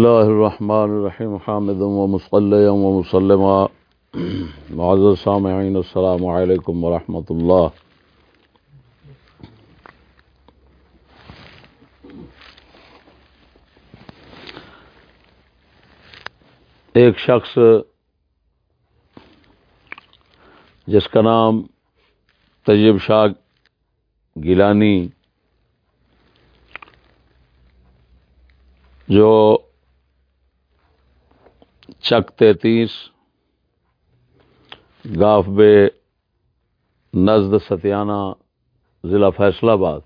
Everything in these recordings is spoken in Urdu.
الله الرحمن الرحيم حامدا ومصليا ومسلما معزز سامعين السلام عليكم ورحمة الله ایک شخص جس کا نام طیب شاہ گیلانی، جو چک تینتیس گاف بے نزد ستیانہ، ضلع فیصلہ آباد۔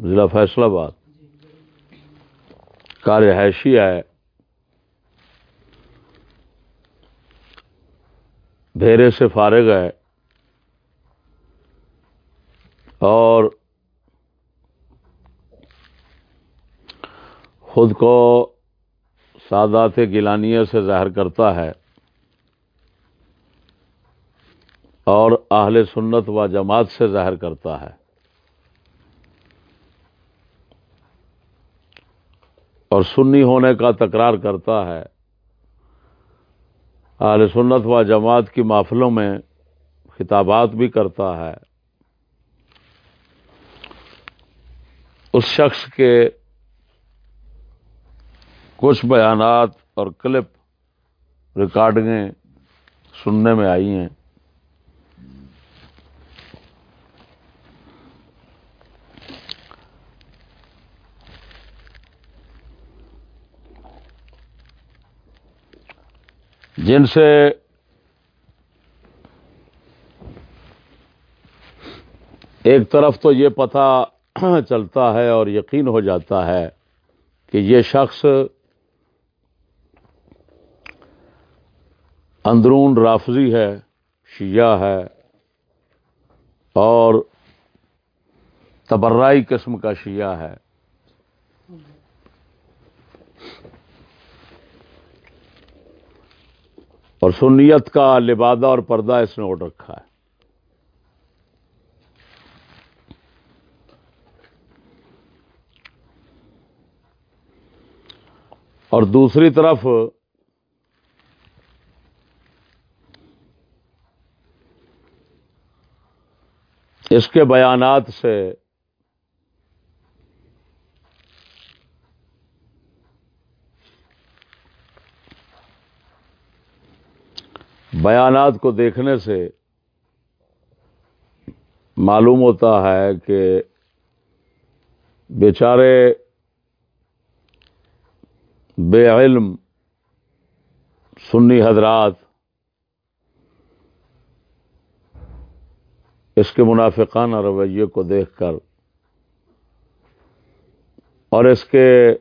ضلع فیصلہ آباد۔ کا رہائشی ہے۔ بھیرے سے فارغ ہے۔ اور خود کو سادات گیلانیہ سے ظاہر کرتا ہے۔ اور اہل سنت و جماعت سے ظاہر کرتا ہے۔ اور سنی ہونے کا تکرار کرتا ہے۔ اہل سنت و جماعت کی محفلوں میں خطابات بھی کرتا ہے۔ اس شخص کے کچھ بیانات اور کلپ ریکارڈنگیں سننے میں آئی ہیں۔ جن سے ایک طرف تو یہ پتہ چلتا ہے اور یقین ہو جاتا ہے کہ یہ شخص اندرون رافضی ہے، شیعہ ہے، اور تبرائی قسم کا شیعہ ہے۔ اور سنیت کا لبادہ اور پردہ اس نے اٹھ رکھا ہے۔ اور دوسری طرف اس کے بیانات سے بیانات کو دیکھنے سے معلوم ہوتا ہے کہ بیچارے بے علم سنی حضرات اس کے منافقانہ رویے کو دیکھ کر اور اس کے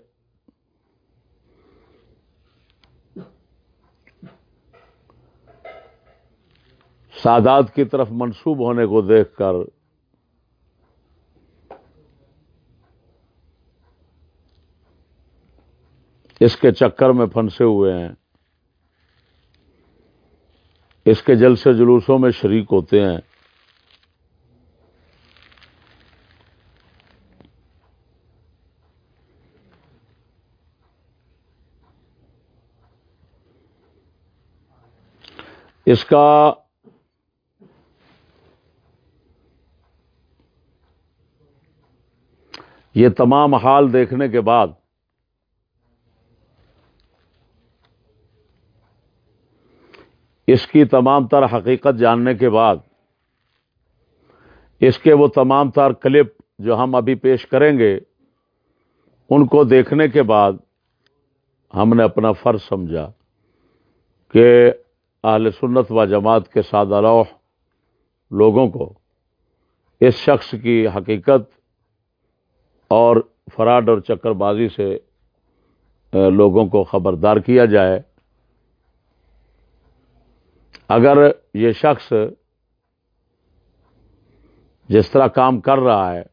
سادات کی طرف منسوب ہونے کو دیکھ کر اس کے چکر میں پھنسے ہوئے ہیں۔ اس کے جلسے جلوسوں میں شریک ہوتے ہیں۔ اس کا یہ تمام حال دیکھنے کے بعد اس کی تمام تر حقیقت جاننے کے بعد اس کے وہ تمام تر کلپ جو ہم ابھی پیش کریں گے، ان کو دیکھنے کے بعد ہم نے اپنا فرض سمجھا کہ اہل سنت و جماعت کے سادہ روح لوگوں کو اس شخص کی حقیقت اور فراڈ اور چکر بازی سے لوگوں کو خبردار کیا جائے۔ اگر یہ شخص جس طرح کام کر رہا ہے،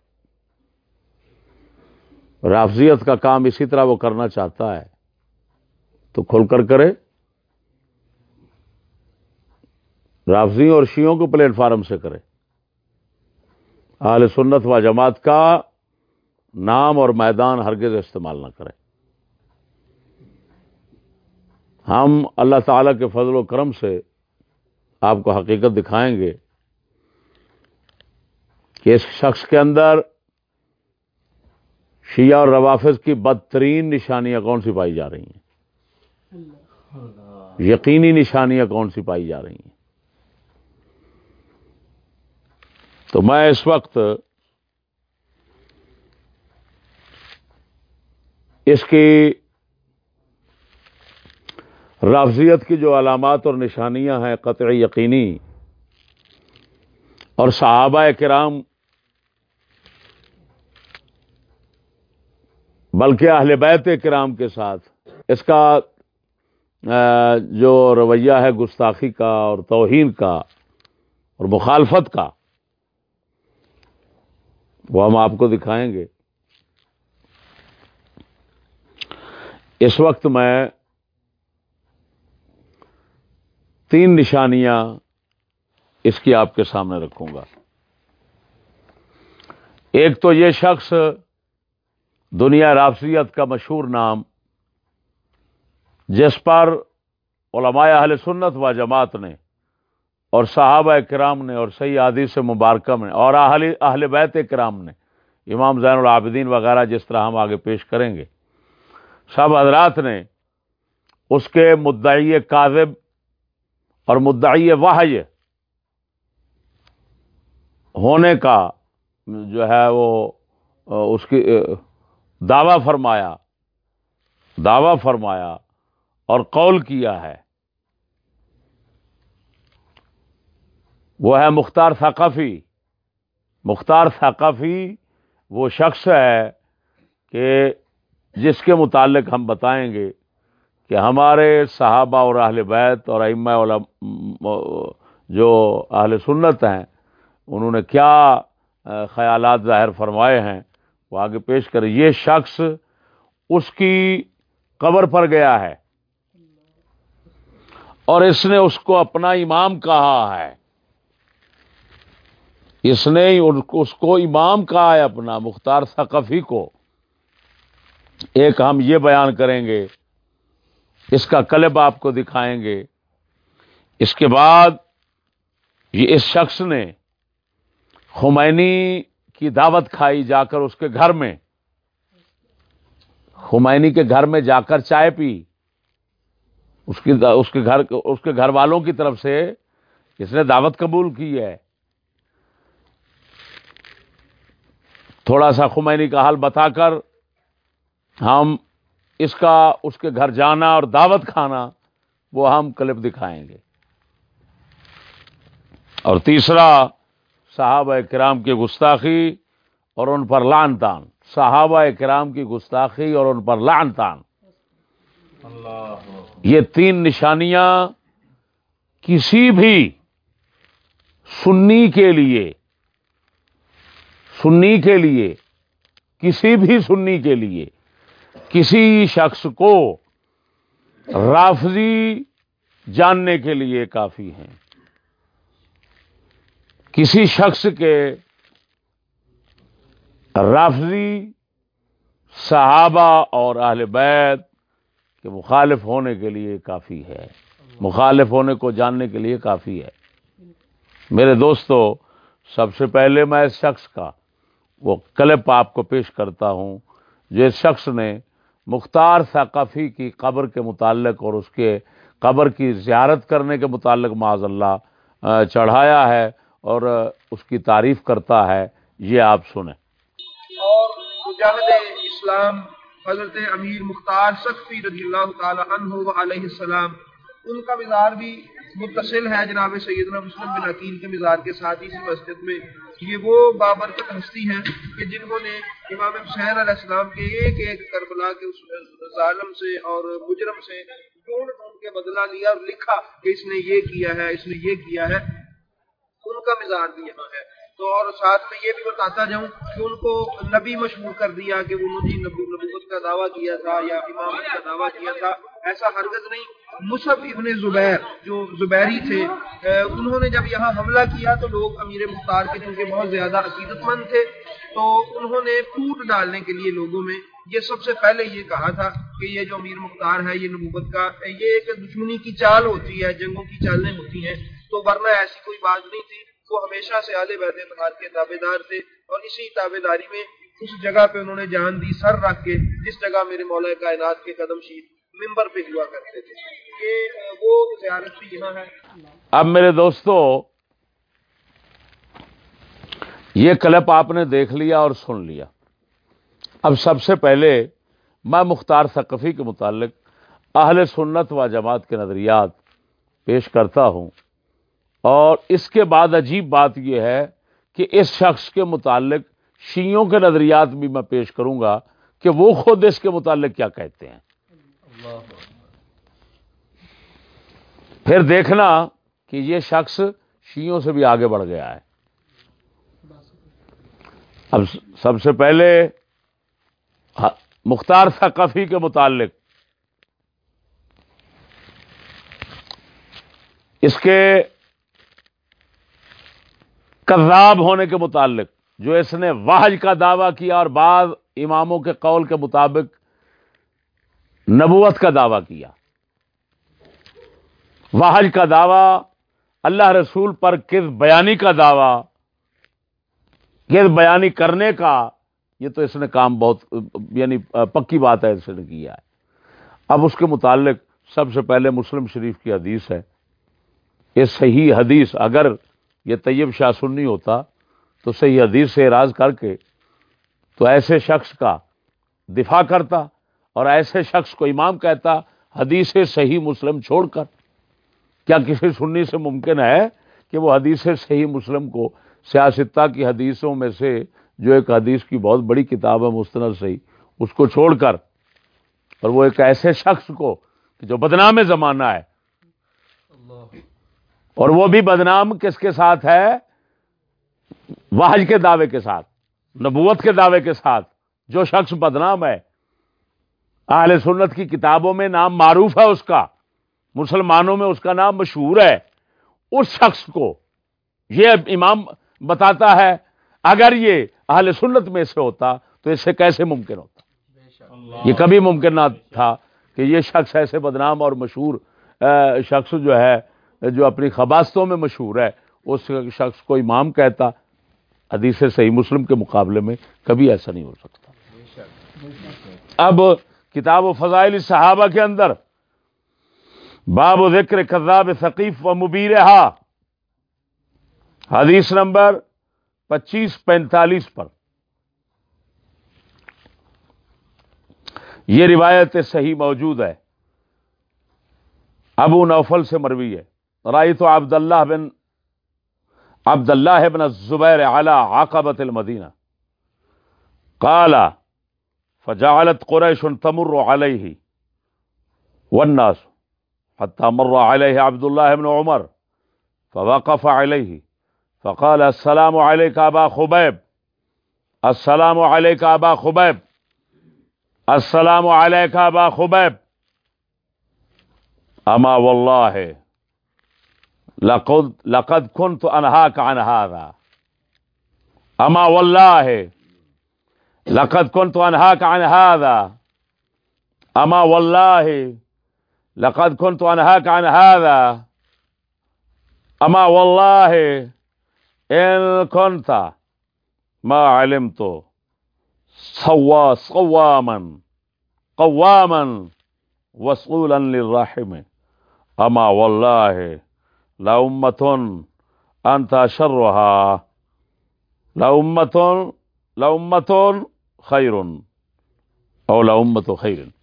رافضیت کا کام اسی طرح وہ کرنا چاہتا ہے، تو کھل کر کرے۔ رافضی اور شیوں کو پلیٹ فارم سے کرے۔ اہل سنت و جماعت کا نام اور میدان ہرگز استعمال نہ کرے۔ ہم اللہ تعالی کے فضل و کرم سے آپ کو حقیقت دکھائیں گے کہ اس شخص کے اندر شیعہ اور روافظ کی بدترین نشانیاں کون سی پائی جا رہی ہیں؟ یقینی نشانیاں کون سی پائی جا رہی ہیں؟ تو میں اس وقت اس کی رافضیت کی جو علامات اور نشانیاں ہیں قطع یقینی اور صحابہ کرام بلکہ اہل بیت کرام کے ساتھ، اس کا جو رویہ ہے گستاخی کا اور توہین کا اور مخالفت کا وہ ہم آپ کو دکھائیں گے۔ اس وقت میں تین نشانیاں اس کی آپ کے سامنے رکھوں گا۔ ایک تو یہ شخص دنیا رافضیت کا مشہور نام، جس پر علماء اہل سنت و جماعت نے اور صحابہ کرام نے اور صحیح عادی سے مبارکہ میں اور اہل اہل بیت کرام نے، امام زین العابدین وغیرہ جس طرح ہم آگے پیش کریں گے۔ سب حضرات نے اس کے مدعی کاذب اور مدعی واحج ہونے کا جو ہے وہ، اس کی، دعوی فرمایا دعوی فرمایا اور قول کیا ہے۔ وہ ہے مختار ثقافی۔ مختار ثقافی وہ شخص ہے کہ جس کے متعلق ہم بتائیں گے کہ ہمارے صحابہ اور اہل بیت اور ام جو اہل سنت ہیں، انہوں نے کیا خیالات ظاہر فرمائے ہیں۔ وہ آگے پیش کرے یہ شخص اس کی قبر پر گیا ہے اور اس نے اس کو اپنا امام کہا ہے۔ اس نے اس کو امام کہا ہے اپنا، مختار ثقفی کو۔ ایک ہم یہ بیان کریں گے، اس کا کلب آپ کو دکھائیں گے۔ اس کے بعد یہ اس شخص نے خمینی کی دعوت کھائی جا کر اس کے گھر میں۔ خمینی کے گھر میں جا کر چائے پی۔ اس کی اس کے گھر اس کے گھر والوں کی طرف سے اس نے دعوت قبول کی ہے۔ تھوڑا سا خمینی کا حال بتا کر ہم اس کا اس کے گھر جانا اور دعوت کھانا وہ ہم کلپ دکھائیں گے۔ اور تیسرا صحابہ کرام کی گستاخی اور ان پر لان تان صحابہ کرام کی گستاخی اور ان پر لان تان یہ تین نشانیاں کسی بھی سنی کے لیے سنی کے لیے، کسی بھی سنی کے لیے، کسی شخص کو رافضی جاننے کے لیے کافی ہیں۔ کسی شخص کے رافضی صحابہ اور اہل بیت کے مخالف ہونے کے لیے کافی ہے۔ مخالف ہونے کو جاننے کے لیے کافی ہے۔ میرے دوستو، سب سے پہلے میں اس شخص کا وہ کلپ آپ کو پیش کرتا ہوں، جو شخص نے مختار ثقافی کی قبر کے متعلق اور اس کے قبر کی زیارت کرنے کے متعلق معذ اللہ چڑھایا ہے اور اس کی تعریف کرتا ہے۔ یہ آپ سنیں۔ اور مجاہد اسلام حضرت امیر مختار سخفی رضی اللہ تعالی عنہ علیہ السلام، ان کا مزار بھی متصل ہے جناب سیدنا مسلم بن عقیل کے مزار کے ساتھ اسی مسجد میں۔ یہ وہ بابرکت ہستی ہیں کہ جنہوں نے امام حسین علیہ السلام کے ایک ایک کربلا کے اس ظالم سے اور مجرم سے ڈھونڈ ڈھونڈ کے بدلہ لیا اور لکھا کہ اس نے یہ کیا ہے، اس نے یہ کیا ہے۔ ان کا مزار بھی یہاں ہے۔ تو اور ساتھ میں یہ بھی بتاتا جاؤں کہ ان کو نبی مشہور کر دیا کہ انہوں نے نبوت کا دعویٰ کیا تھا یا امامت کا دعویٰ کیا تھا۔ ایسا ہرگز نہیں۔ مصحف ابن زبیر، جو زبیری تھے انہوں نے جب یہاں حملہ کیا تو لوگ امیر مختار کے، چونکہ بہت زیادہ عقیدت مند تھے، تو انہوں نے پھوٹ ڈالنے کے لیے لوگوں میں یہ سب سے پہلے یہ کہا تھا کہ یہ جو امیر مختار ہے، یہ نبوت کا، یہ ایک دشمنی کی چال ہوتی ہے، جنگوں کی چالیں ہوتی ہیں، تو ورنہ ایسی کوئی بات نہیں تھی، وہ ہمیشہ سے آلے بیت اتحاد کے تابے دار تھے، اور اسی تابے داری میں اس جگہ پہ انہوں نے جان دی، سر رکھ کے، جس جگہ میرے مولا کائنات کے قدم شیف ممبر پہ ہوا کرتے تھے کہ وہ زیارت بھی یہاں ہے۔ اب میرے دوستو، یہ کلپ آپ نے دیکھ لیا اور سن لیا۔ اب سب سے پہلے میں مختار ثقفی کے متعلق اہل سنت و جماعت کے نظریات پیش کرتا ہوں۔ اور اس کے بعد عجیب بات یہ ہے کہ اس شخص کے متعلق شیوں کے نظریات بھی میں پیش کروں گا کہ وہ خود اس کے متعلق کیا کہتے ہیں۔ پھر دیکھنا کہ یہ شخص شیوں سے بھی آگے بڑھ گیا ہے۔ اب سب سے پہلے مختار ثقافی کے متعلق۔ اس کے کذاب ہونے کے متعلق، جو اس نے واحج کا دعویٰ کیا اور بعض اماموں کے قول کے مطابق نبوت کا دعویٰ کیا۔ واحج کا دعویٰ، اللہ رسول پر کس بیانی کا دعویٰ۔ کس بیانی کرنے کا، یہ تو اس نے کام بہت یعنی پکی بات ہے، اس نے کیا ہے۔ اب اس کے متعلق سب سے پہلے مسلم شریف کی حدیث ہے۔ یہ صحیح حدیث اگر یہ طیب شاہ سنی ہوتا، تو صحیح حدیث سے اراض کر کے تو ایسے شخص کا دفاع کرتا اور ایسے شخص کو امام کہتا، حدیث صحیح مسلم چھوڑ کر۔ کیا کسی سننی سے ممکن ہے کہ وہ حدیث صحیح مسلم کو سیاستہ کی حدیثوں میں سے جو ایک حدیث کی بہت بڑی کتاب ہے مستند صحیح، اس کو چھوڑ کر، اور وہ ایک ایسے شخص کو جو بدنام زمانہ ہے۔ اور وہ بھی بدنام کس کے ساتھ ہے؟ واحج کے دعوے کے ساتھ، نبوت کے دعوے کے ساتھ۔ جو شخص بدنام ہے، اہل سنت کی کتابوں میں نام معروف ہے اس کا۔ مسلمانوں میں اس کا نام مشہور ہے اس شخص کو۔ یہ امام بتاتا ہے اگر یہ اہل سنت میں سے ہوتا تو اس سے کیسے ممکن ہوتا؟ یہ کبھی ممکن نہ تھا کہ یہ شخص ایسے بدنام اور مشہور شخص جو ہے جو اپنی خباستوں میں مشہور ہے اس شخص کو امام کہتا۔ حدیث صحیح مسلم کے مقابلے میں کبھی ایسا نہیں ہو سکتا۔ اب کتاب و فضائل صحابہ کے اندر باب و ذکر کذاب ثقیف و مبیر حدیث نمبر پچیس پینتالیس پر۔ یہ روایت صحیح موجود ہے۔ ابو نوفل سے مروی ہے۔ رائی تو عبد اللہ بن عبد الله بن الزبير على عقبة المدينة قال، فجعلت قريش تمر عليه والناس۔ حتى مر عليه عبد الله بن عمر، فوقف عليه، فقال السلام عليك أبا خبيب، السلام عليك أبا خبيب، السلام عليك أبا خبيب. أما والله، لقد لقد كنت انهاك عن هذا. اما والله، لقد كنت انهاك عن هذا. اما والله لقد كنت انهاك عن هذا. اما والله ان كنت ما علمت سوا صواما، قواما وصولا للرحم. اما والله لا امتن انت شرها. لا امتن لا امتن خير او لا امه خير.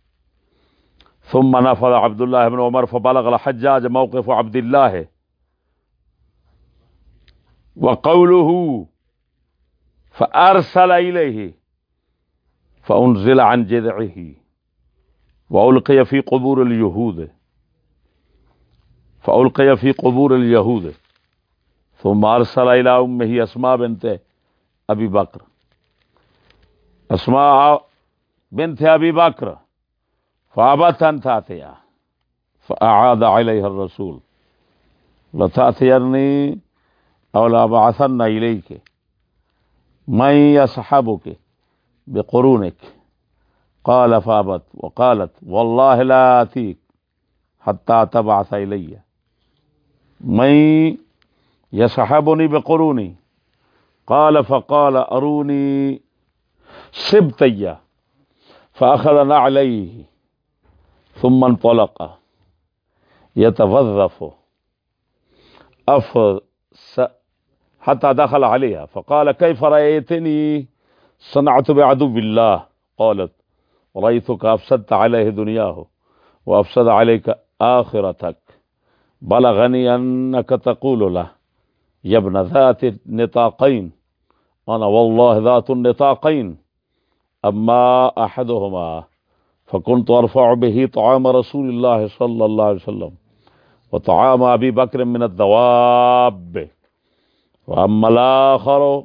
ثم نفذ عبد الله بن عمر فبلغ الحجاج موقف عبد الله وقوله فارسل اليه فانزل عن جذعه والقي في قبور اليهود. فألقي في قبور اليهود. ثم أرسل إلى أمه أسماء بنت أبي بكر. أسماء بنت أبي بكر. فأبت أن تأتيها فأعاد عليها الرسول لتأثيرني أو لأبعثن إليك من يصحبك بقرونك قال فابت وقالت والله لا آتيك حتى تبعث إلي من يصحبني بقروني قال فقال أروني سبتي فأخذ نعليه ثم انطلق. يتوظف. أفس حتى دخل عليها. فقال، كيف رأيتني؟ صنعت بعدو بالله. قالت، رأيتك أفسدت عليه دنياه وأفسد عليك آخرتك. بلغني أنك تقول له، يا ابن ذات النطاقين. أنا والله ذات النطاقين. أما أحدهما فكنت أرفع به طعام رسول الله صلى الله عليه وسلم و وطعام أبي بكر من الدواب وأما الآخر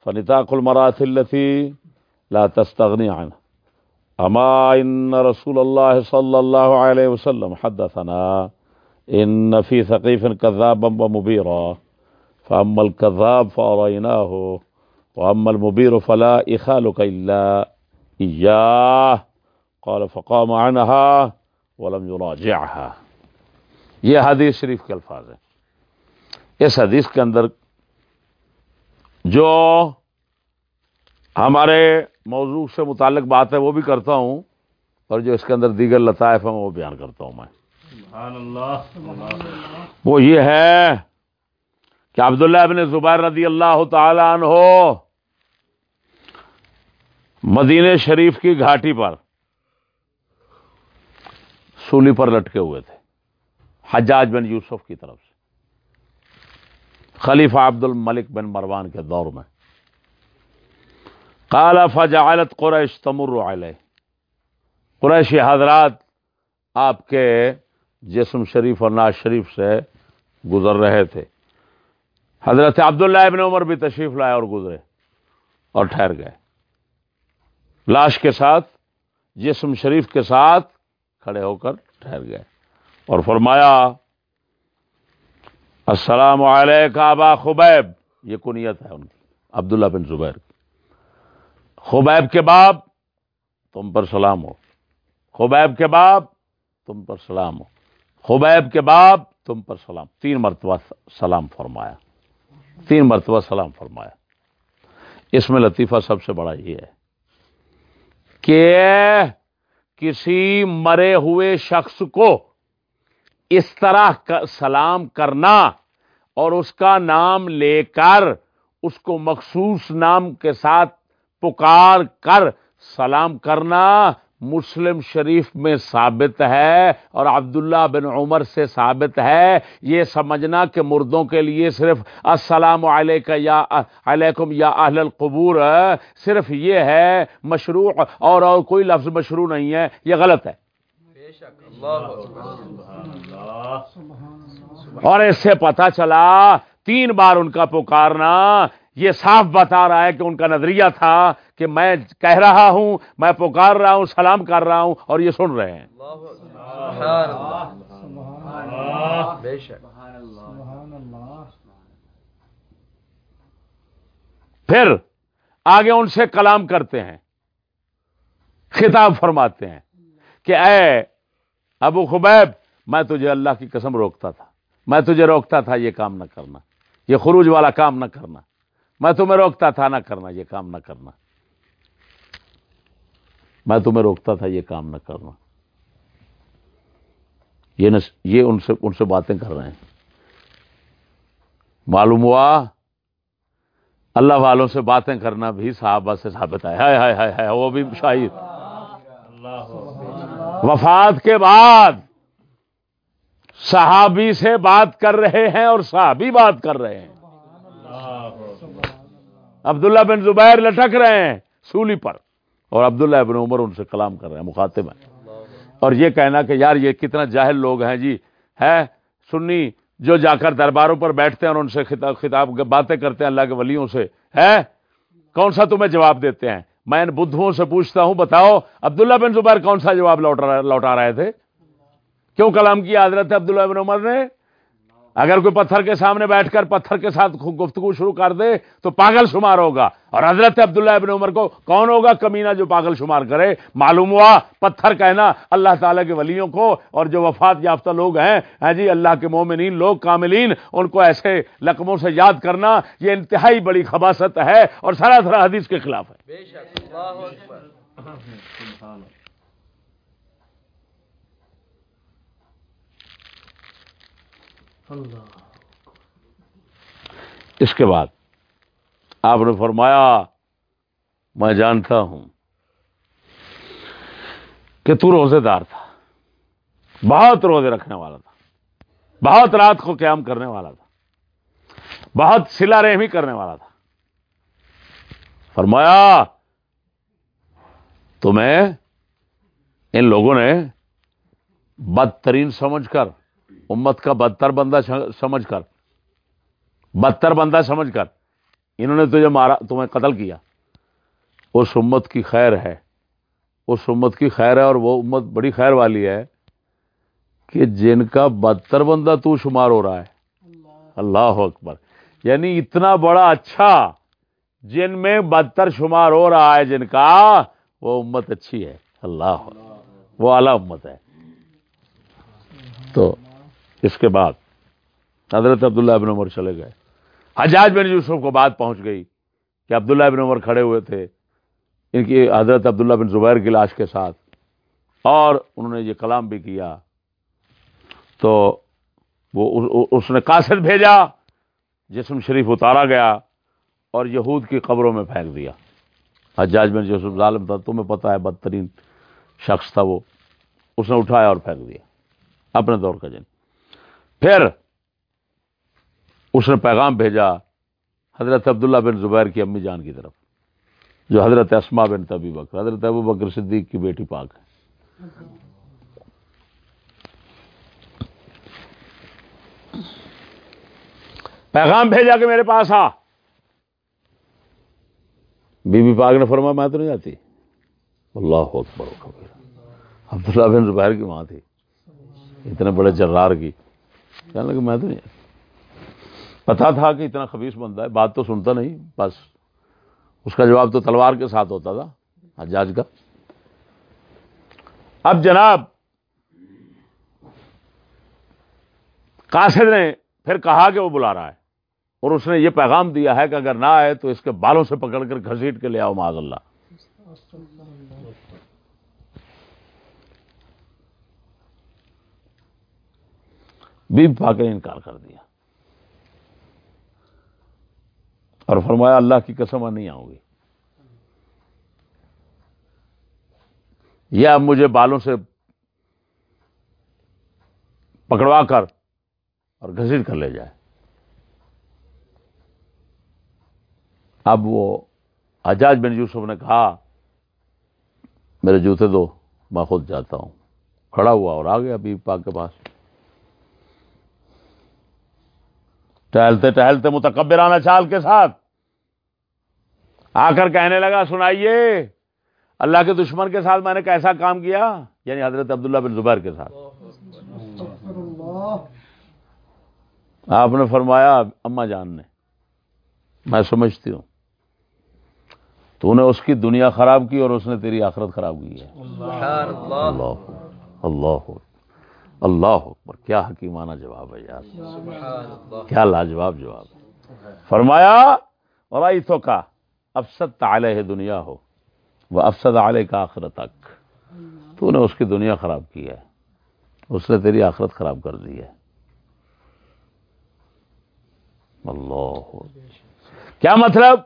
فنطاق المرأة التي لا تستغني عنه أما إن رسول الله صلى الله عليه وسلم حدثنا إن في ثقيف كذابا ومبيرا فأما الكذاب فأريناه وأما المبير فلا إخالك إلا إياه قال فقام عنها ولم يراجعها۔ یہ حدیث شریف کے الفاظ ہیں۔ اس حدیث کے اندر جو ہمارے موضوع سے متعلق بات ہے وہ بھی کرتا ہوں اور جو اس کے اندر دیگر لطائف ہیں وہ بیان کرتا ہوں میں۔ سبحان اللہ وہ یہ ہے کہ عبداللہ ابن زبیر رضی اللہ تعالی عنہ مدینہ شریف کی گھاٹی پر سولی پر لٹکے ہوئے تھے۔ حجاج بن یوسف کی طرف سے۔ خلیفہ عبد الملک بن مروان کے دور میں۔ قال فجعلت قریش تمر علیہ۔ قریشی حضرات آپ کے جسم شریف اور ناز شریف سے گزر رہے تھے۔ حضرت عبداللہ ابن عمر بھی تشریف لائے اور گزرے اور ٹھہر گئے۔ لاش کے ساتھ، جسم شریف کے ساتھ کھڑے ہو کر ٹھہر گئے۔ اور فرمایا، السلام علیکم ابا خبیب۔ یہ کنیت ہے ان کی، عبداللہ بن زبیر۔ کی خبیب کے باپ، تم پر سلام ہو۔ خبیب کے باپ، تم پر سلام ہو۔ خبیب کے باپ، تم پر سلام۔ تین مرتبہ سلام فرمایا۔ تین مرتبہ سلام فرمایا۔ اس میں لطیفہ سب سے بڑا یہ ہے کہ کسی مرے ہوئے شخص کو اس طرح سلام کرنا اور اس کا نام لے کر اس کو مخصوص نام کے ساتھ پکار کر سلام کرنا مسلم شریف میں ثابت ہے اور عبداللہ بن عمر سے ثابت ہے، یہ سمجھنا کہ مردوں کے لیے صرف السلام علیکم یا علیکم یا اہل القبور، صرف یہ ہے مشروع، اور اور کوئی لفظ مشروع نہیں ہے، یہ غلط ہے۔ اور اس سے پتا چلا، تین بار ان کا پکارنا یہ صاف بتا رہا ہے کہ ان کا نظریہ تھا کہ میں کہہ رہا ہوں میں پکار رہا ہوں سلام کر رہا ہوں اور یہ سن رہے ہیں۔ پھر آگے ان سے کلام کرتے ہیں خطاب فرماتے ہیں کہ اے ابو خبیب میں تجھے اللہ کی قسم روکتا تھا میں تجھے روکتا تھا یہ کام نہ کرنا یہ خروج والا کام نہ کرنا۔ میں تمہیں روکتا تھا نہ کرنا، یہ کام نہ کرنا۔ میں تمہیں روکتا تھا، یہ کام نہ کرنا۔ یہ نس... یہ ان سے ان سے باتیں کر رہے ہیں۔ معلوم ہوا؟ اللہ والوں سے باتیں کرنا بھی صحابہ سے ثابت ہے۔ ہائے ہائے ہائے ہائے، وہ بھی شاہد۔ وفات کے بعد صحابی سے بات کر رہے ہیں اور صحابی بات کر رہے ہیں۔ عبداللہ بن زبیر لٹک رہے ہیں سولی پر اور عبداللہ بن عمر ان سے کلام کر رہے ہیں، مخاطب ہیں۔ اور یہ کہنا کہ یار یہ کتنا جاہل لوگ ہیں جی ہے سنی جو جا کر درباروں پر بیٹھتے ہیں اور ان سے خطاب خطاب باتیں کرتے ہیں اللہ کے ولیوں سے۔ ہے کون سا تمہیں جواب دیتے ہیں؟ میں ان بدھوؤں سے پوچھتا ہوں، بتاؤ عبداللہ بن زبیر کون سا جواب لوٹا رہے تھے؟ کیوں کلام کیا؟ حضرت عبداللہ ابن عمر نے؟ اگر کوئی پتھر کے سامنے بیٹھ کر پتھر کے ساتھ گفتگو شروع کر دے تو پاگل شمار ہوگا۔ اور حضرت عبداللہ ابن عمر کو کون ہوگا کمینہ جو پاگل شمار کرے؟ معلوم ہوا پتھر کہنا اللہ تعالیٰ کے ولیوں کو اور جو وفات یافتہ لوگ ہیں ہاں جی اللہ کے مومنین لوگ کاملین ان کو ایسے لقموں سے یاد کرنا یہ انتہائی بڑی خباست ہے اور سراسر حدیث کے خلاف ہے۔ اس کے بعد آپ نے فرمایا، میں جانتا ہوں کہ تو روزے دار تھا، بہت روزے رکھنے والا تھا، بہت رات کو قیام کرنے والا تھا، بہت سلا رحمی کرنے والا تھا۔ فرمایا، تمہیں ان لوگوں نے بدترین سمجھ کر امت کا بدتر بندہ سمجھ کر۔ بدتر بندہ سمجھ کر۔ انہوں نے تجھے مارا، تمہیں قتل کیا۔ اس امت کی خیر ہے۔ اس امت کی خیر ہے اور وہ امت بڑی خیر والی ہے کہ جن کا بدتر بندہ تو شمار ہو رہا ہے۔ اللہ اکبر۔ یعنی اتنا بڑا اچھا جن میں بدتر شمار ہو رہا ہے، جن کا وہ امت اچھی ہے۔ اللہ وہ اعلی امت ہے۔ تو اس کے بعد حضرت عبداللہ ابن عمر چلے گئے۔ حجاج بن یوسف کو بات پہنچ گئی کہ عبداللہ ابن عمر کھڑے ہوئے تھے، ان کی حضرت عبداللہ بن زبیر کی لاش کے ساتھ، اور انہوں نے یہ کلام بھی کیا۔ تو وہ اس نے قاصد بھیجا، جسم شریف اتارا گیا اور یہود کی قبروں میں پھینک دیا۔ حجاج بن یوسف ظالم تھا، تمہیں پتا ہے بدترین شخص تھا وہ۔ اس نے اٹھایا اور پھینک دیا، اپنے دور کا جن۔ پھر اس نے پیغام بھیجا حضرت عبداللہ بن زبیر کی امی جان کی طرف، جو حضرت اسما بن طبی بکر، حضرت ابو بکر صدیق کی بیٹی پاک ہے۔ پیغام بھیجا کہ میرے پاس آ۔ بی بی پاک نے فرما میں تو نہیں جاتی اللہ اکبر عبداللہ بن زبیر کی ماں تھی۔ اتنے بڑے جرار کی۔ کہنے لگا، میں تو نہیں پتا تھا کہ اتنا خبیص بندہ ہے، بات تو سنتا نہیں، بس اس کا جواب تو تلوار کے ساتھ ہوتا تھا، حجاج کا۔ اب جناب، قاصد نے پھر کہا کہ وہ بلا رہا ہے، اور اس نے یہ پیغام دیا ہے کہ اگر نہ آئے تو اس کے بالوں سے پکڑ کر گھسیٹ کے لے آؤ معذ اللہ۔ بی پاک نے انکار کر دیا۔ اور فرمایا، اللہ کی قسم نہیں آؤں گی۔ یا اب مجھے بالوں سے پکڑوا کر اور گھسیٹ کر لے جائے اب وہ حجاج بن یوسف نے کہا، میرے جوتے دو، میں خود جاتا ہوں۔ کھڑا ہوا اور آ گیا بی پاک کے پاس۔ ٹہلتے ٹہلتے متکبرانہ چال کے ساتھ آ کر کہنے لگا سنائیے اللہ کے دشمن کے ساتھ میں نے کیسا کام کیا؟ یعنی حضرت عبداللہ بن زبیر کے ساتھ۔ آپ نے فرمایا اما جان نے میں سمجھتی ہوں۔ تو نے اس کی دنیا خراب کی اور اس نے تیری آخرت خراب کی ہے۔ اللہ اللہ۔ اللہ اکبر کیا حکیمانہ جواب ہے یار؟ کیا لاجواب جواب فرمایا اور تو کا افسد تعلے ہے۔ دنیا ہو وہ افسد علیہ کا آخرت تک تو نے اس کی دنیا خراب کی ہے۔ اس نے تیری آخرت خراب کر دی ہے۔ اللہ۔ کیا مطلب؟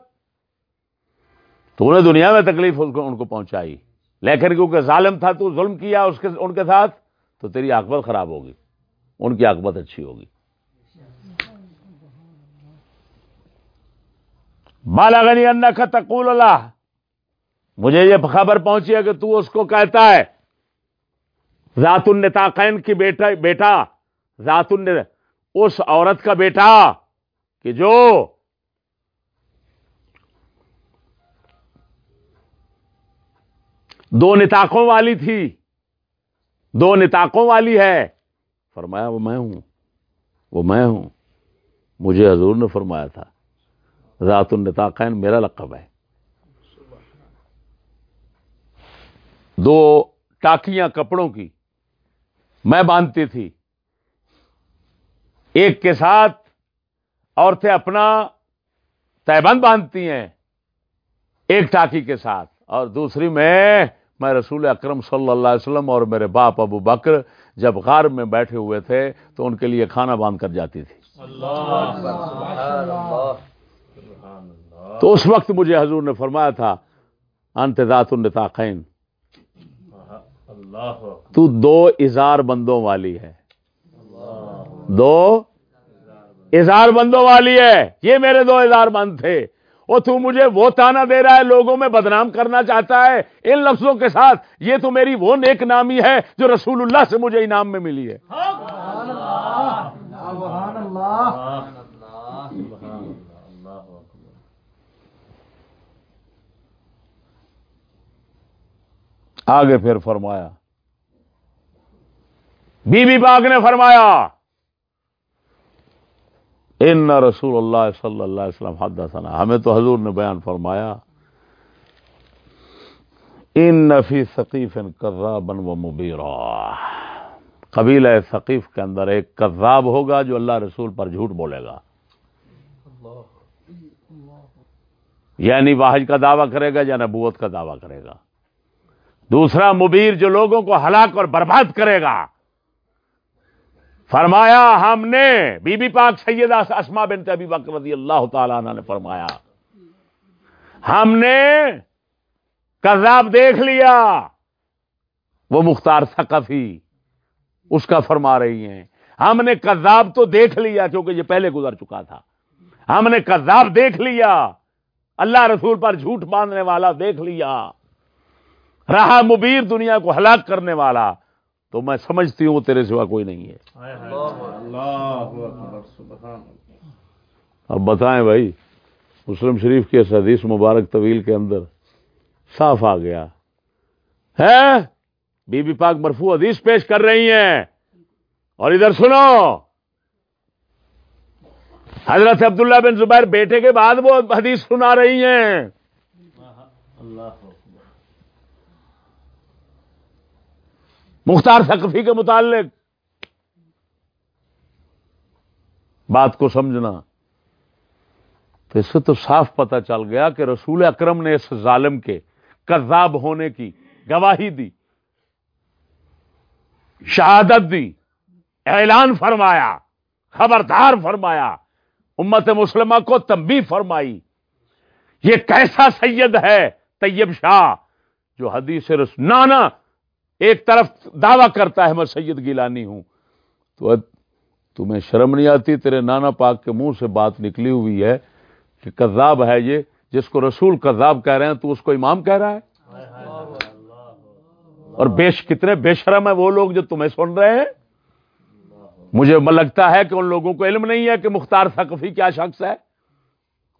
تو نے دنیا میں تکلیف ان کو پہنچائی۔ لیکن کیونکہ ظالم تھا تو ظلم کیا اس کے ان کے ساتھ؟ تو تیری آکبت خراب ہوگی۔ ان کی آکبت اچھی ہوگی۔ بالا غنی انا کا تقول اللہ مجھے یہ خبر پہنچی ہے کہ تو اس کو کہتا ہے۔ ذات النتاقین کی بیٹا بیٹا۔ ذات اس عورت کا بیٹا۔ کہ جو دو نتاقوں والی تھی۔ دو نتاقوں والی ہے۔ فرمایا، وہ میں ہوں، وہ میں ہوں۔ مجھے حضور نے فرمایا تھا، ذات النطاقین میرا لقب ہے۔ دو ٹاکیاں کپڑوں کی میں باندھتی تھی۔ ایک کے ساتھ عورتیں اپنا تیبند باندھتی ہیں، ایک ٹاکی کے ساتھ اور دوسری میں میں رسول اکرم صلی اللہ علیہ وسلم اور میرے باپ ابو بکر جب غار میں بیٹھے ہوئے تھے تو ان کے لیے کھانا باندھ کر جاتی تھی۔ تو اس وقت مجھے حضور نے فرمایا تھا، انت ذات النطاقین، تو دو اظہار بندوں والی ہے۔ دو اظہار بندوں والی ہے، یہ میرے دو اظہار بند تھے۔ وہ تو مجھے وہ تانا دے رہا ہے، لوگوں میں بدنام کرنا چاہتا ہے۔ ان لفظوں کے ساتھ یہ تو میری وہ نیک نامی ہے جو رسول اللہ سے مجھے انعام میں ملی ہے۔ آگے پھر فرمایا۔ بی بی پاک نے فرمایا ان رسول اللہ صلی اللہ علیہ وسلم حدثنا. ہمیں تو حضور نے بیان فرمایا، ان نفی ثقیف کذابن و مبیرا. قبیلہ ثقیف کے اندر ایک کذاب ہوگا جو اللہ رسول پر جھوٹ بولے گا. یعنی واحد کا دعویٰ کرے گا یا نبوت کا دعویٰ کرے گا. دوسرا مبیر جو لوگوں کو ہلاک اور برباد کرے گا. فرمایا، ہم نے بی بی پاک سیدہ اسما بنت ابی بکر رضی اللہ تعالی عنہ نے فرمایا، ہم نے کذاب دیکھ لیا، وہ مختار ثقفی اس کا فرما رہی ہیں۔ ہم نے کذاب تو دیکھ لیا کیونکہ یہ پہلے گزر چکا تھا۔ ہم نے کذاب دیکھ لیا، اللہ رسول پر جھوٹ باندھنے والا دیکھ لیا، رہا مبیر دنیا کو ہلاک کرنے والا۔ تو میں سمجھتی ہوں وہ تیرے سوا کوئی نہیں ہے۔ اب بتائیں بھائی مسلم شریف کی اس حدیث مبارک طویل کے اندر صاف آ گیا۔ ہے بی بی پاک مرفوع حدیث پیش کر رہی ہیں۔ اور ادھر سنو۔ حضرت عبداللہ بن زبیر بیٹے کے بعد وہ حدیث سنا رہی ہیں۔ مختار ثقفی کے متعلق۔ بات کو سمجھنا۔ تو اس سے تو صاف پتہ چل گیا کہ رسول اکرم نے اس ظالم کے کذاب ہونے کی گواہی دی۔ شہادت دی۔ اعلان فرمایا۔ خبردار فرمایا۔ امت مسلمہ کو تمبی فرمائی۔ یہ کیسا سید ہے طیب شاہ جو حدیث رس نانا ایک طرف دعویٰ کرتا ہے، میں سید گیلانی ہوں۔ تو تمہیں شرم نہیں آتی؟ تیرے نانا پاک کے منہ سے بات نکلی ہوئی ہے کہ کذاب ہے یہ، جس کو رسول کذاب کہہ رہے ہیں، تو اس کو امام کہہ رہا ہے؟ اور بیش کتنے بے شرم ہے وہ لوگ جو تمہیں سن رہے ہیں؟ مجھے لگتا ہے کہ ان لوگوں کو علم نہیں ہے کہ مختار ثقفی کیا شخص ہے۔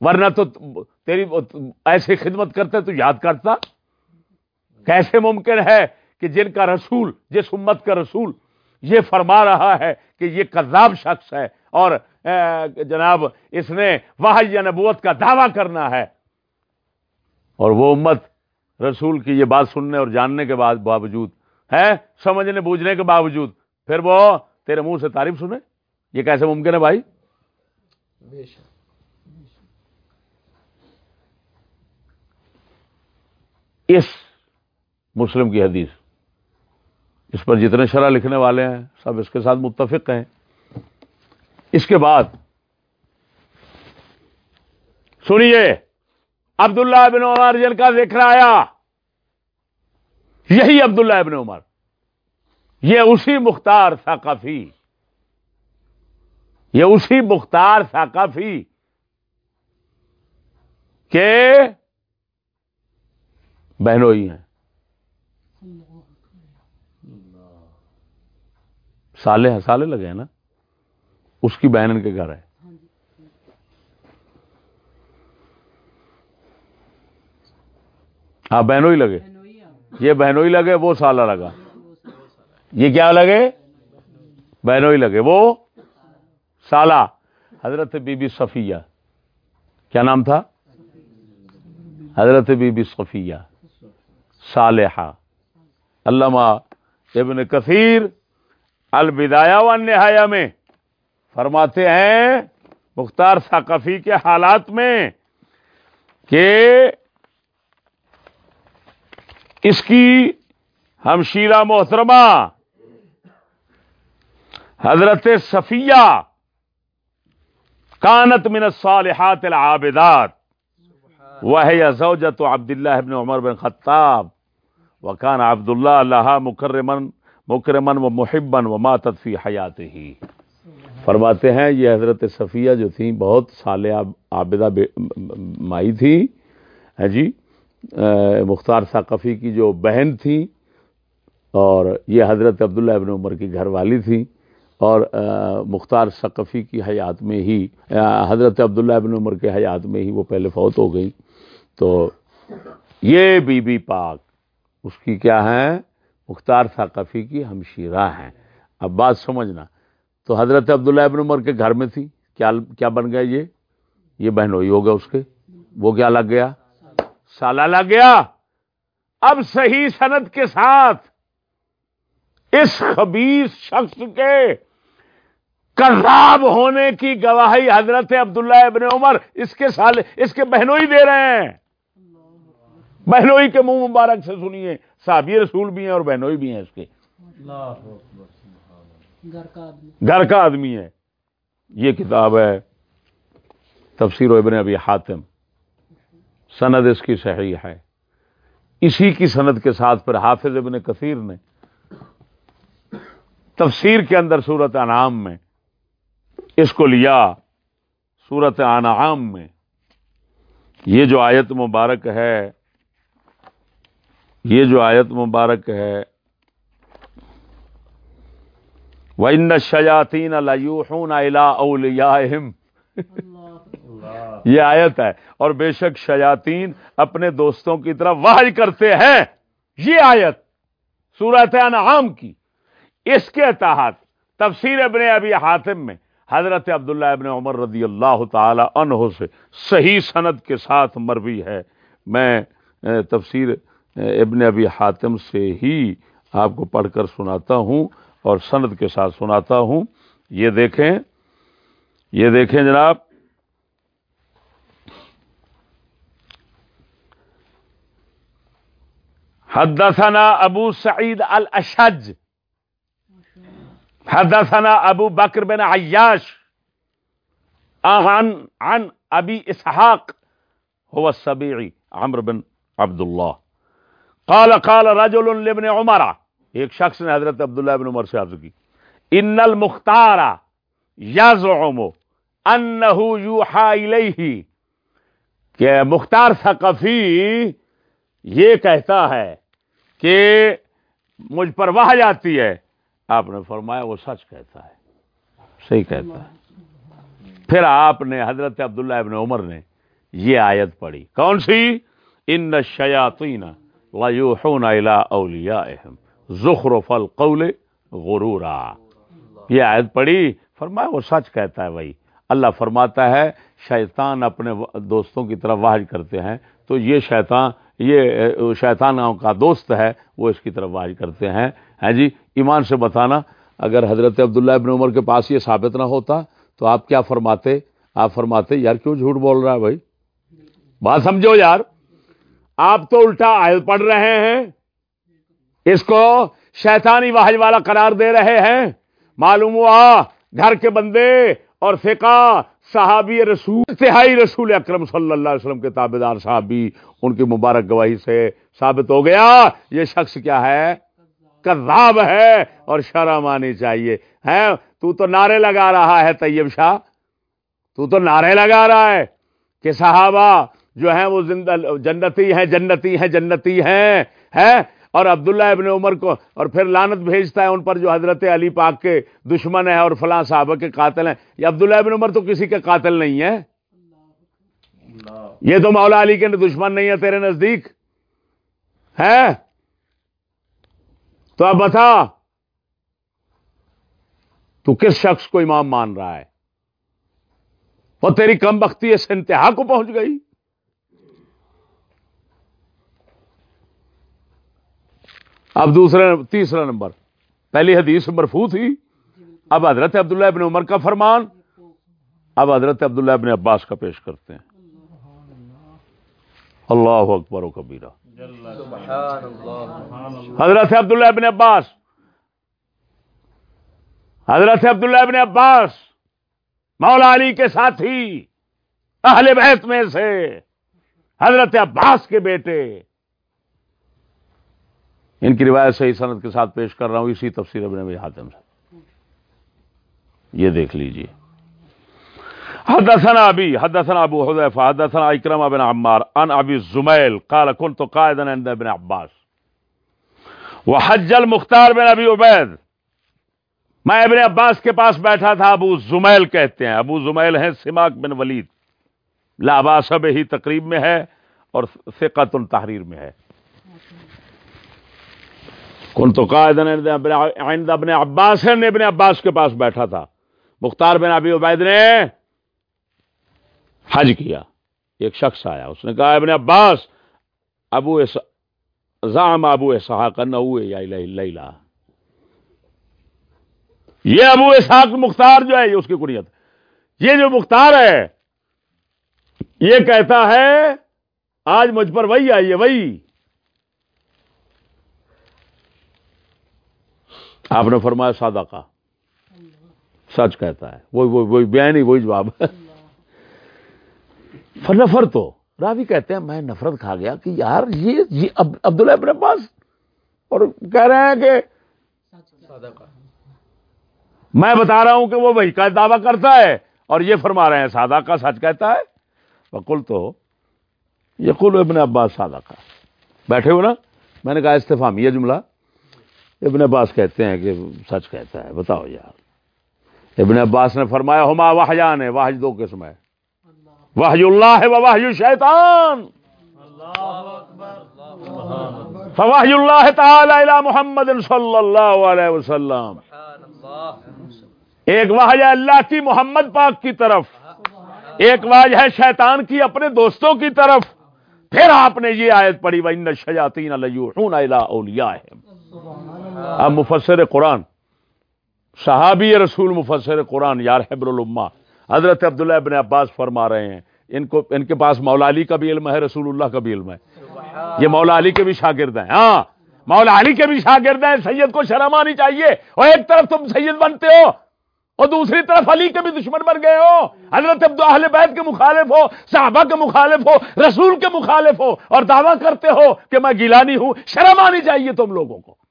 ورنہ تو تیری ایسی خدمت کرتے تو یاد کرتا۔ کیسے ممکن ہے کہ جن کا رسول جس امت کا رسول یہ فرما رہا ہے کہ یہ کذاب شخص ہے اور جناب اس نے واحد یا نبوت کا دعویٰ کرنا ہے۔ اور وہ امت رسول کی یہ بات سننے اور جاننے کے بعد باوجود ہے سمجھنے بوجھنے کے باوجود پھر وہ تیرے منہ سے تعریف سنے؟ یہ کیسے ممکن ہے بھائی؟ اس مسلم کی حدیث۔ اس پر جتنے شرح لکھنے والے ہیں، سب اس کے ساتھ متفق ہیں۔ اس کے بعد، سنیے، عبداللہ ابن عمر جن کا ذکر آیا، یہی عبداللہ ابن عمر۔ یہ اسی مختار ثقافی۔ یہ اسی مختار ثقافی کے بہنوئی ہیں۔ سالے سالے لگے ہیں نا، اس کی بہن ان کے گھر ہے ہاں بہنوئی لگے۔ یہ بہنوئی لگے، وہ سالہ لگا۔ یہ کیا لگے؟ بہنوئی لگے۔ وہ سالہ۔ حضرت بی بی صفیہ۔ کیا نام تھا؟ حضرت بی بی صفیہ۔ صالحہ۔ علامہ ابن کثیر۔ البدایہ و نہایا میں۔ فرماتے ہیں مختار ثقفی کے حالات میں کہ اس کی ہمشیرہ محترمہ حضرت صفیہ کانت من الصالحات العابدات۔ وهي زوجة عبد الله بن عمر بن خطاب۔ وكان عبد الله لها مكرما مکرمن و محبن و ماتت فی حیات ہی فرماتے ہیں، یہ حضرت صفیہ جو تھیں، بہت سال عابدہ مائی تھی ہے ہاں جی؟ مختار ثقفی کی جو بہن تھی اور یہ حضرت عبداللہ ابن عمر کی گھر والی تھی اور مختار ثقفی کی حیات میں ہی حضرت عبداللہ ابن عمر کے حیات میں ہی وہ پہلے فوت ہو گئی تو یہ بی بی پاک، اس کی کیا ہے مختار ثقفی کی ہمشیرہ ہیں۔ اب بات سمجھنا، تو حضرت عبداللہ ابن عمر کے گھر میں تھی؟ کیا کیا بن گیا یہ؟ یہ بہنوئی ہو گیا اس کے۔ وہ کیا لگ گیا؟ سالہ لگ گیا۔ اب صحیح صنعت کے ساتھ اس خبیص شخص کے کراب ہونے کی گواہی حضرت عبداللہ ابن عمر اس کے سال، اس کے بہنوئی دے رہے ہیں۔ بہنوئی کے منہ مبارک سے سنیے۔ صحابی رسول بھی ہیں اور بہنوئی بھی ہیں اس کے۔ گھر کا آدمی۔ ہے۔ یہ کتاب ہے تفسیر و ابن ابی حاتم۔ سند اس کی صحیح ہے۔ اسی کی سند کے ساتھ پھر حافظ ابن کثیر نے تفسیر کے اندر صورت انعام میں اس کو لیا۔ صورت انعام میں یہ جو آیت مبارک ہے یہ جو آیت مبارک ہے، وَإِنَّ الشَّيَاطِينَ لَيُوحُونَ إِلَىٰ أَوْلِيَائِهِمْ۔ یہ آیت ہے، اور بے شک شیاطین اپنے دوستوں کی طرف واحج کرتے ہیں۔ یہ آیت سورت انعام کی۔ اس کے تحت تفسیر ابن ابی حاتم میں حضرت عبداللہ ابن عمر رضی اللہ تعالی عنہ سے صحیح سند کے ساتھ مروی ہے۔ میں تفسیر ابن ابی حاتم سے ہی آپ کو پڑھ کر سناتا ہوں اور سند کے ساتھ سناتا ہوں۔ یہ دیکھیں یہ دیکھیں جناب۔ حدثنا ابو سعید الاشج۔ حدثنا ابو بکر بن عیاش۔ عن عن ابی اسحاق۔ هو السبیعی عمر بن عبداللہ۔ قال قال رجل لابن عمر. ایک شخص نے حضرت عبداللہ ابن عمر سے عرض کی، ان المختار یزعم انه یوحى الیہ. کہ مختار ثقفی یہ کہتا ہے کہ مجھ پر وہ جاتی ہے۔ آپ نے فرمایا وہ سچ کہتا ہے، صحیح کہتا ہے۔ پھر آپ نے حضرت عبداللہ ابن عمر نے یہ آیت پڑھی، کون سی؟ ان شیاطین لیوحون الی اولیائہم زخرف القول غرورا. یہ آیت پڑھی، فرمایا وہ سچ کہتا ہے بھائی. اللہ فرماتا ہے، شیطان اپنے دوستوں کی طرف واحج کرتے ہیں، تو یہ شیطان، یہ، شیطانوں کا دوست ہے، وہ اس کی طرف واحج کرتے ہیں۔ ہے جی ایمان سے بتانا، اگر حضرت عبداللہ ابن عمر کے پاس یہ ثابت نہ ہوتا، تو آپ کیا فرماتے؟ آپ فرماتے، یار کیوں جھوٹ بول رہا ہے بھائی؟ بات سمجھو یار۔ آپ تو الٹا آیت پڑھ رہے ہیں۔ اس کو شیطانی واحج والا قرار دے رہے ہیں۔ معلوم ہوا گھر کے بندے اور فقہ، صحابی رسول تہائی رسول اکرم صلی اللہ علیہ وسلم کے تابے دار صحابی، ان کی مبارک گواہی سے ثابت ہو گیا۔ یہ شخص کیا ہے؟ کذاب ہے اور شرم آنی چاہیے۔ ہے تو تو نعرے لگا رہا ہے طیب شاہ۔ تو تو نعرے لگا رہا ہے کہ صحابہ جو ہیں وہ زندہ جنتی ہیں جنتی ہیں جنتی ہیں ہے اور عبداللہ ابن عمر کو، اور پھر لانت بھیجتا ہے ان پر جو حضرت علی پاک کے دشمن ہے اور فلاں صحابہ کے قاتل ہیں۔ یہ عبداللہ ابن عمر تو کسی کے قاتل نہیں ہے یہ تو مولا علی کے دشمن نہیں ہے تیرے نزدیک۔ ہے تو اب بتا، تو کس شخص کو امام مان رہا ہے؟ وہ تیری کم بختی اس انتہا کو پہنچ گئی۔ اب دوسرا تیسرا نمبر۔ پہلی حدیث مرفو تھی۔ اب حضرت عبداللہ ابن عمر کا فرمان۔ اب حضرت عبداللہ ابن عباس کا پیش کرتے ہیں۔ اللہ اکبر و کبیرہ۔ حضرت عبداللہ ابن عباس۔ حضرت عبداللہ ابن عباس۔ مولا علی کے ساتھی۔ اہل بیت میں سے۔ حضرت عباس کے بیٹے۔ ان کی روایت صحیح صنعت کے ساتھ پیش کر رہا ہوں، اسی تفسیر ابن حاتم سے۔ یہ دیکھ لیجیے۔ حدثنا ابي حدثنا ابو حذيفه حدثنا اكرم بن عمار، عن ابي الزميل قال كنت قائدا عند ابن عباس۔ وحج المختار بن ابي عبيد میں ابن عباس کے پاس بیٹھا تھا، ابو زمیل کہتے ہیں۔ ابو زمیل ہیں سماک بن ولید۔ لا باس ہی تقریب میں ہے اور ثقت التحریر میں ہے۔ کن تو قائدن عند ابن عباس ہے ابن عباس کے پاس بیٹھا تھا۔ مختار بن ابی عبید نے حج کیا۔ ایک شخص آیا، اس نے کہا ابن عباس، ابو زام ابو اسحاق نوے یا لیلا یہ ابو اسحاق مختار جو ہے، یہ اس کی کنیت۔ یہ جو مختار ہے، یہ کہتا ہے، آج مجھ پر وہی آئی ہے، وہی۔ آپ نے فرمایا سادہ کا سچ کہتا ہے۔ وہی وہی بیان ہی وہی جواب۔ ہے نفر تو۔ راوی کہتے ہیں میں نفرت کھا گیا کہ یار یہ عبداللہ ابن عباس اور کہہ رہے ہیں کہ میں بتا رہا ہوں کہ وہ وہی کا دعویٰ کرتا ہے اور یہ فرما رہے ہیں سادہ کا سچ کہتا ہے۔ بکل تو یہ کل ابن عباس سادہ کا بیٹھے ہو نا؟ میں نے کہا استفام یہ جملہ۔ ابن عباس کہتے ہیں کہ سچ کہتا ہے، بتاؤ یار۔ ابن عباس نے فرمایا، ہما واہجان ہے واہج دو قسم ہے۔ واہ اللہ ہے واہ شیطان۔ فواہ اللہ تعالی الى محمد صلی اللہ علیہ وسلم۔ ایک واہ ہے اللہ کی، محمد پاک کی طرف۔ ایک واج ہے شیطان کی، اپنے دوستوں کی طرف۔ پھر آپ نے یہ آیت پڑھی وہ ان شیاطین اولیا ہے اب مفسر قرآن۔ صحابی رسول مفسر قرآن یار حبر الما حضرت عبداللہ ابن عباس فرما رہے ہیں، ان کو، ان کے پاس مولا علی کا بھی علم ہے، رسول اللہ کا بھی علم ہے۔ یہ مولا علی کے بھی شاگرد ہیں۔ ہاں مولا علی کے بھی شاگرد ہیں، سید کو شرم آنی چاہیے۔ اور ایک طرف تم سید بنتے ہو، اور دوسری طرف علی کے بھی دشمن بن گئے ہو۔ حضرت اہل بیت کے مخالف ہو، صحابہ کے مخالف ہو، رسول کے مخالف ہو، اور دعویٰ کرتے ہو کہ میں گیلانی ہوں، شرم آنی چاہیے تم لوگوں کو۔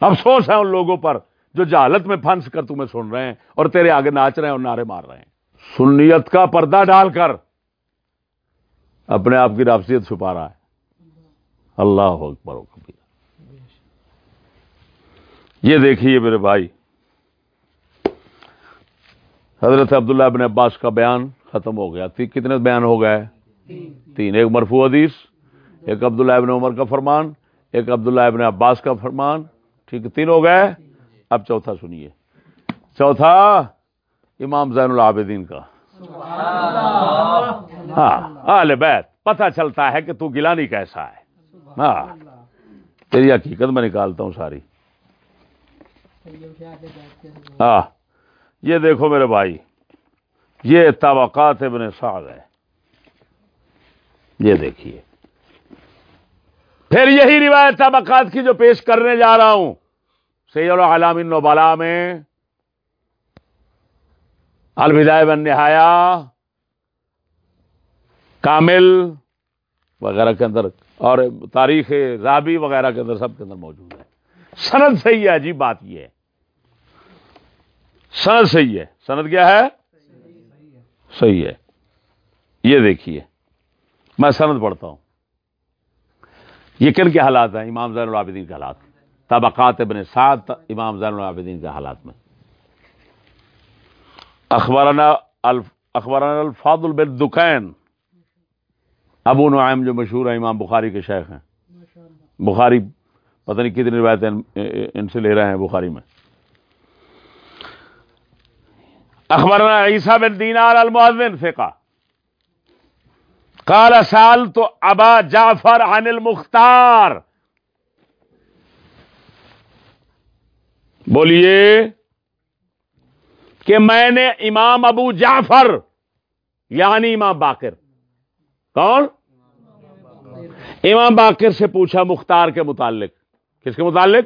افسوس ہے ان لوگوں پر جو جہالت میں پھنس کر تمہیں سن رہے ہیں اور تیرے آگے ناچ رہے ہیں اور نعرے مار رہے ہیں۔ سنیت کا پردہ ڈال کر اپنے آپ کی رافسیت چھپا رہا ہے۔ اللہ اکبر و کبیر۔ یہ دیکھیے میرے بھائی، حضرت عبداللہ ابن عباس کا بیان ختم ہو گیا۔ کتنے بیان ہو گئے؟ تین۔ ایک مرفوع حدیث ایک عبداللہ ابن عمر کا فرمان ایک عبداللہ ابن عباس کا فرمان۔ ٹھیک تین ہو گئے۔ اب چوتھا سنیے۔ چوتھا امام زین العابدین کا۔ ہاں بیت پتہ چلتا ہے کہ تو گلانی کیسا ہے۔ ہاں۔ تیری حقیقت میں نکالتا ہوں ساری۔ ہاں۔ یہ دیکھو میرے بھائی یہ طبقات ابن سعد ہے۔ یہ دیکھیے۔ پھر یہی روایت طبقات کی جو پیش کرنے جا رہا ہوں۔ سید العالم نوبالا میں الوداع بن نہایا، کامل وغیرہ کے اندر اور تاریخ رابی وغیرہ کے اندر سب کے اندر موجود ہے سند صحیح ہے عجیب بات یہ ہے۔ سند صحیح ہے۔ سند کیا ہے؟ صحیح ہے۔ یہ دیکھیے۔ میں سند پڑھتا ہوں۔ یہ کن کے حالات ہیں؟ امام زین العابدین کے حالات۔ طبقات ابن سعد، امام زین العابدین کے حالات میں۔ اخبارنا اخبارنا الفاظ دکین۔ ابو نعیم جو مشہور ہے امام بخاری کے شیخ ہیں۔ بخاری پتہ نہیں کتنی روایتیں ان سے لے رہے ہیں بخاری میں۔ اخبرنا عیسیٰ بن دینار المعذن فقہ قال سال تو ابا جعفر عن المختار. بولیے کہ میں نے امام ابو جعفر یعنی امام باقر. کون؟ امام باقر سے پوچھا مختار کے متعلق. کس کے متعلق؟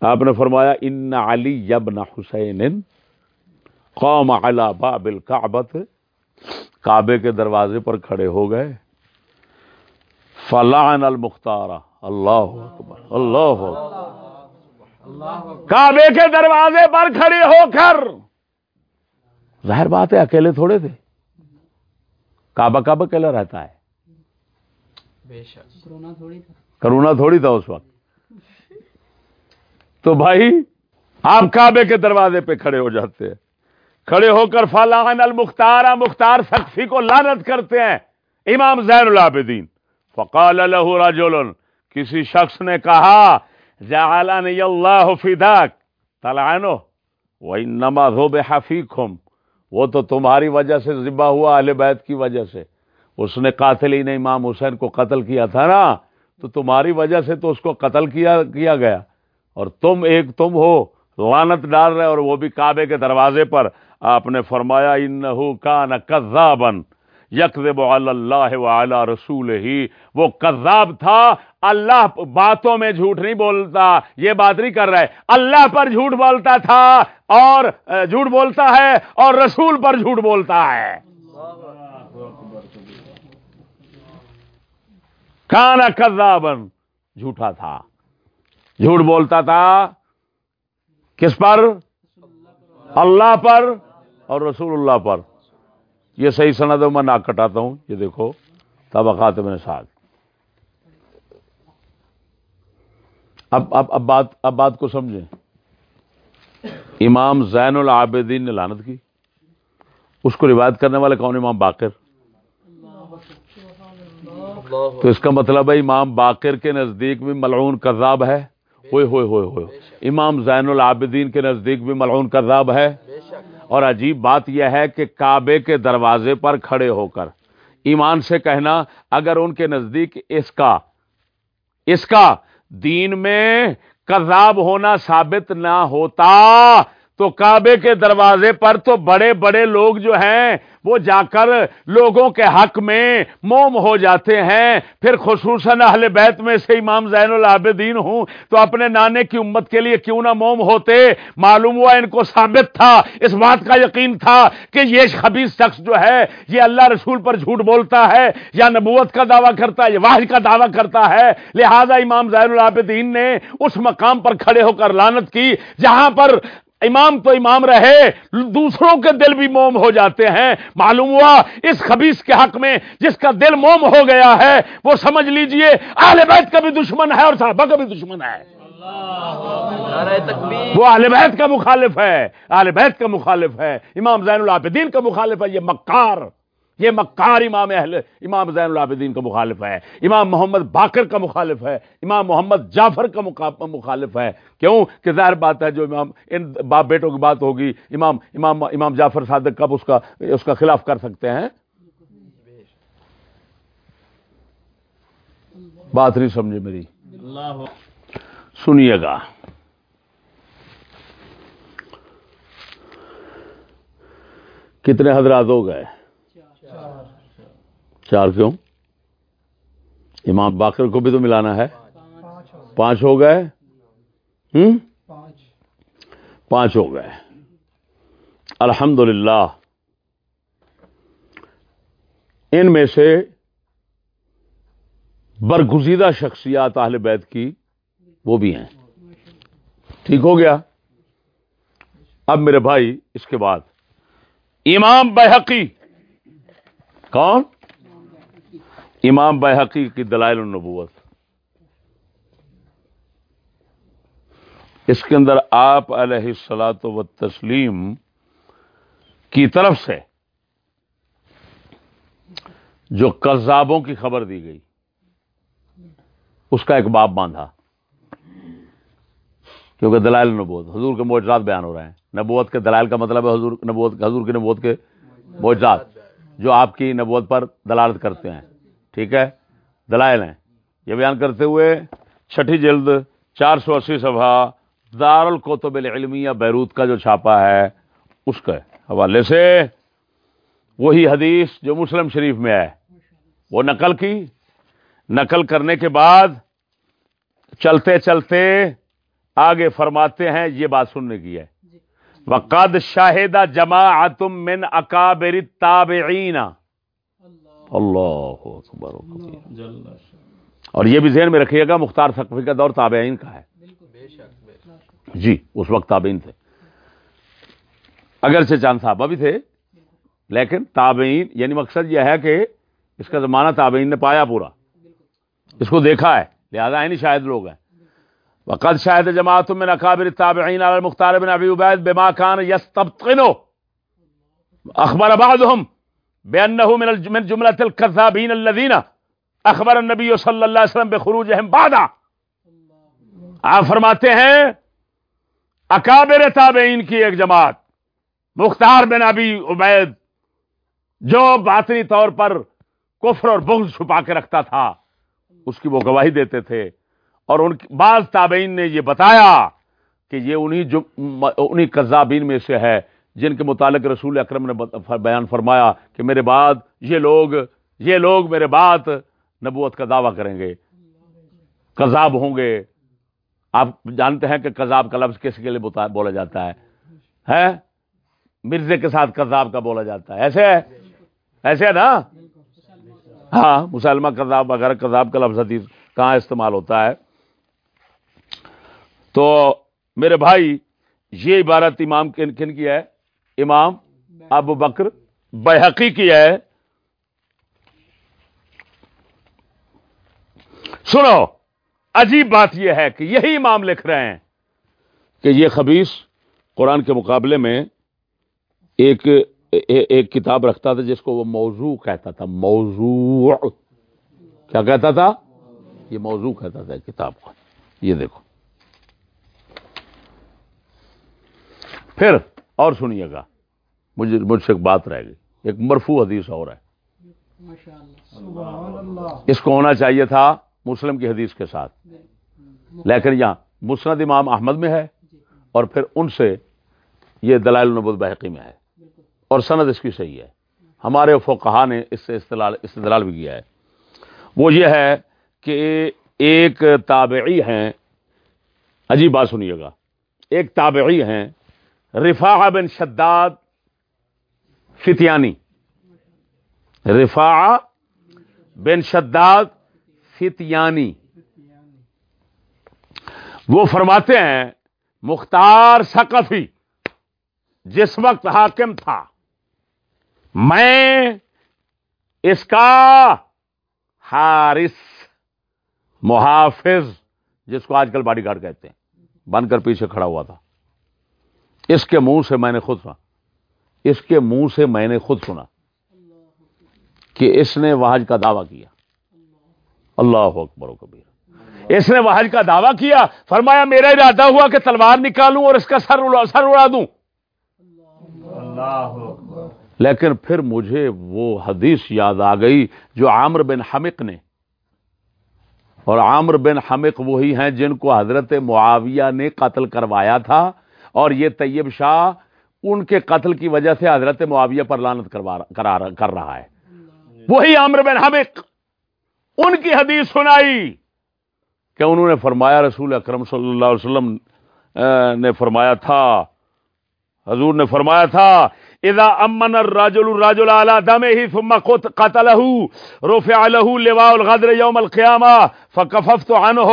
آپ نے فرمایا، ان علی یبن حسین قوم علی باب الکعبت کعبے کے دروازے پر کھڑے ہو گئے۔ فلان المختار۔ اللہ اکبر۔ اللہ اکبر۔ کعبے کے دروازے پر کھڑے ہو کر۔ ظاہر بات ہے اکیلے تھوڑے تھے۔ کعبہ کعبہ اکیلا رہتا ہے؟ کرونا تھوڑی تھا اس وقت۔ تو بھائی آپ کعبے کے دروازے پہ کھڑے ہو جاتے ہیں۔ کھڑے ہو کر فلاحان المختار مختار سخفی کو لانت کرتے ہیں۔ امام زین العابدین۔ فقال له رجل، کسی شخص نے کہا، جعلنی اللہ فداک تلعنو وانما ذو بحفیکم وہ تو تمہاری وجہ سے ذبح ہوا اہل بیت کی وجہ سے۔ اس نے قاتل نے امام حسین کو قتل کیا تھا نا۔ تو تمہاری وجہ سے تو اس کو قتل کیا کیا گیا۔ اور تم ایک تم ہو لانت ڈال رہے اور وہ بھی کعبے کے دروازے پر۔ آپ نے فرمایا، انہو کان کذابن یکذب علی اللہ وعلی رسول ہی وہ کذاب تھا، اللہ باتوں میں جھوٹ نہیں بولتا، یہ بات نہیں کر رہا ہے۔ اللہ پر جھوٹ بولتا تھا اور جھوٹ بولتا ہے اور رسول پر جھوٹ بولتا ہے۔ کانا کذابن جھوٹا تھا۔ جھوٹ بولتا تھا کس پر؟ اللہ پر۔ اور رسول اللہ پر۔ یہ صحیح سند میں ناک کٹاتا ہوں۔ یہ دیکھو طبقات میں ساتھ اب اب اب بات اب بات کو سمجھیں۔ امام زین العابدین نے لانت کی۔ اس کو روایت کرنے والے کون امام باقر۔ تو اس کا مطلب ہے، امام باقر کے نزدیک بھی ملعون کذاب ہے۔ ہوئے ہوئے ہوئے ہوئے۔ امام زین العابدین کے نزدیک بھی ملعون کذاب ہے۔ اور عجیب بات یہ ہے کہ کعبے کے دروازے پر کھڑے ہو کر ایمان سے کہنا، اگر ان کے نزدیک اس کا اس کا دین میں کذاب ہونا ثابت نہ ہوتا، تو کعبے کے دروازے پر تو بڑے بڑے لوگ جو ہیں وہ جا کر لوگوں کے حق میں موم ہو جاتے ہیں۔ پھر خصوصاً اہل بیت میں سے امام زین العابدین ہوں، تو اپنے نانے کی امت کے لیے کیوں نہ موم ہوتے؟ معلوم ہوا ان کو ثابت تھا، اس بات کا یقین تھا کہ یہ خبیص شخص جو ہے، یہ اللہ رسول پر جھوٹ بولتا ہے یا نبوت کا دعویٰ کرتا ہے یا واحد کا دعویٰ کرتا ہے۔ لہذا امام زین العابدین نے اس مقام پر کھڑے ہو کر لانت کی، جہاں پر امام تو امام رہے دوسروں کے دل بھی موم ہو جاتے ہیں۔ معلوم ہوا اس خبیص کے حق میں جس کا دل موم ہو گیا ہے وہ سمجھ لیجیے اہل بیت کا بھی دشمن ہے اور صحابہ کا بھی دشمن ہے۔ وہ اہل بیت کا مخالف ہے اہل بیت کا مخالف ہے امام زین العابدین کا مخالف ہے یہ مکار۔ یہ مکار امام اہل امام زین العابدین کا مخالف ہے، امام محمد باقر کا مخالف ہے، امام محمد جعفر کا مخالف ہے۔ کیوں؟ کہ ظاہر بات ہے جو امام ان باپ بیٹوں کی بات ہوگی، امام امام امام جعفر صادق کب اس کا اس کا خلاف کر سکتے ہیں؟ بات نہیں سمجھے میری۔ سنیے گا۔ کتنے حضرات ہو گئے؟ چار کیوں امام باقر کو بھی تو ملانا ہے۔ پانچ ہو گئے۔ ہوں پانچ ہو گئے۔ الحمد ان میں سے برگزیدہ شخصیات اہل بیت کی وہ بھی ہیں۔ ٹھیک ہو گیا۔ اب میرے بھائی، اس کے بعد۔ امام بحقی کون؟ امام بحقی کی دلائل النبوت۔ اس کے اندر آپ علیہ السلاط و تسلیم کی طرف سے جو قذابوں کی خبر دی گئی، اس کا ایک باب باندھا۔ کیونکہ دلائل نبوت حضور کے معجزات بیان ہو رہے ہیں۔ نبوت کے دلائل کا مطلب ہے حضور، نبوت، حضور کی نبوت کے معجزات۔ جو آپ کی نبوت پر دلالت کرتے ہیں۔ ٹھیک ہے؟ دلائل ہیں۔ یہ بیان کرتے ہوئے چھٹی جلد چار سو اسی صفحہ دار القتب العلمیہ بیروت کا جو چھاپا ہے، اس کے حوالے سے وہی حدیث جو مسلم شریف میں ہے۔ وہ نقل کی۔ نقل کرنے کے بعد چلتے چلتے آگے فرماتے ہیں، یہ بات سننے کی ہے۔ وقد شاہدہ جمع تم من اکابر تابعین اللہ اکبر اور یہ بھی ذہن میں رکھیے گا، مختار ثقفی کا دور تابعین کا ہے۔ جی اس وقت تابعین تھے۔ اگرچہ چاند صاحبہ بھی تھے، لیکن تابعین یعنی مقصد یہ ہے کہ اس کا زمانہ تابعین نے پایا پورا۔ اس کو دیکھا ہے، لہذا ہے نہیں شاید لوگ ہیں۔ وقد شاہد جماعت من اکابر التابعین علی المختار بن ابی عبید بما كان يستبطنوا اخبر بعضهم بانه من من جمله الكذابين الذين اخبر النبي صلی اللہ علیہ وسلم بخروجهم بعد. آپ فرماتے ہیں اکابر تابعین کی ایک جماعت، مختار بن ابی عبید جو باطنی طور پر کفر اور بغض چھپا کے رکھتا تھا، اس کی وہ گواہی دیتے تھے۔ اور ان بعض تابعین نے یہ بتایا کہ یہ انہی جو انہی قذابین میں سے ہے، جن کے متعلق رسول اکرم نے بیان فرمایا کہ میرے بعد یہ لوگ یہ لوگ میرے بعد نبوت کا دعویٰ کریں گے۔ قذاب ہوں گے۔ آپ جانتے ہیں کہ قذاب کا لفظ کس کے لیے بولا جاتا ہے؟ مرزے کے ساتھ قذاب کا بولا جاتا ہے۔ ایسے ہے؟ ایسے ہے نا؟ ہاں مسلمہ کذاب وغیرہ کذاب کا لفظ حدیث کہاں استعمال ہوتا ہے؟ تو میرے بھائی، یہ عبارت امام کن کن کی ہے؟ امام ابو بکر بحقی کی ہے۔ سنو، عجیب بات یہ ہے کہ یہی امام لکھ رہے ہیں کہ یہ خبیص قرآن کے مقابلے میں ایک ایک کتاب رکھتا تھا جس کو وہ موضوع کہتا تھا، موضوع۔ کیا کہتا تھا؟ یہ موضوع کہتا تھا کتاب کو۔ یہ دیکھو۔ پھر اور سنیے گا مجھے مجھ سے ایک بات رہ گئی۔ ایک مرفو حدیث اور ہے۔ اس کو ہونا چاہیے تھا مسلم کی حدیث کے ساتھ۔ لیکن یہاں مسند امام احمد میں ہے اور پھر ان سے یہ دلائل نبود بحقی میں ہے۔ اور سند اس کی صحیح ہے۔ ہمارے فوقہ نے اس سے استدلال بھی کیا ہے۔ وہ یہ ہے کہ ایک تابعی ہیں۔ عجیب بات سنیے گا۔ ایک تابعی ہیں۔ رفاع بن شداد فتیانی۔ رفاع بن شداد فتیانی۔ وہ فرماتے ہیں، مختار ثقفی، جس وقت حاکم تھا، میں اس کا حارث، محافظ، جس کو آج کل باڈی گارڈ کہتے ہیں، بن کر پیچھے کھڑا ہوا تھا۔ اس کے منہ سے میں نے خود سنا۔ اس کے منہ سے میں نے خود سنا کہ اس نے وحج کا دعویٰ کیا۔ اللہ اکبر و کبیر۔ اس نے وحج کا دعویٰ کیا۔ فرمایا میرا ارادہ ہوا کہ تلوار نکالوں اور اس کا سر سر اڑا دوں۔ لیکن پھر مجھے وہ حدیث یاد آ گئی جو عامر بن حمق نے۔ اور عامر بن حمق وہی ہیں جن کو حضرت معاویہ نے قتل کروایا تھا۔ اور یہ طیب شاہ ان کے قتل کی وجہ سے حضرت معاویہ پر لانت کر رہا ہے۔ وہی عامر بن حمق ان کی حدیث سنائی کہ انہوں نے فرمایا رسول اکرم صلی اللہ علیہ وسلم نے فرمایا تھا حضور نے فرمایا تھا اذا امن الرجل الرجل على دمه ثم قتله رفع له لواء الغدر يوم القيامه فكففت عنه.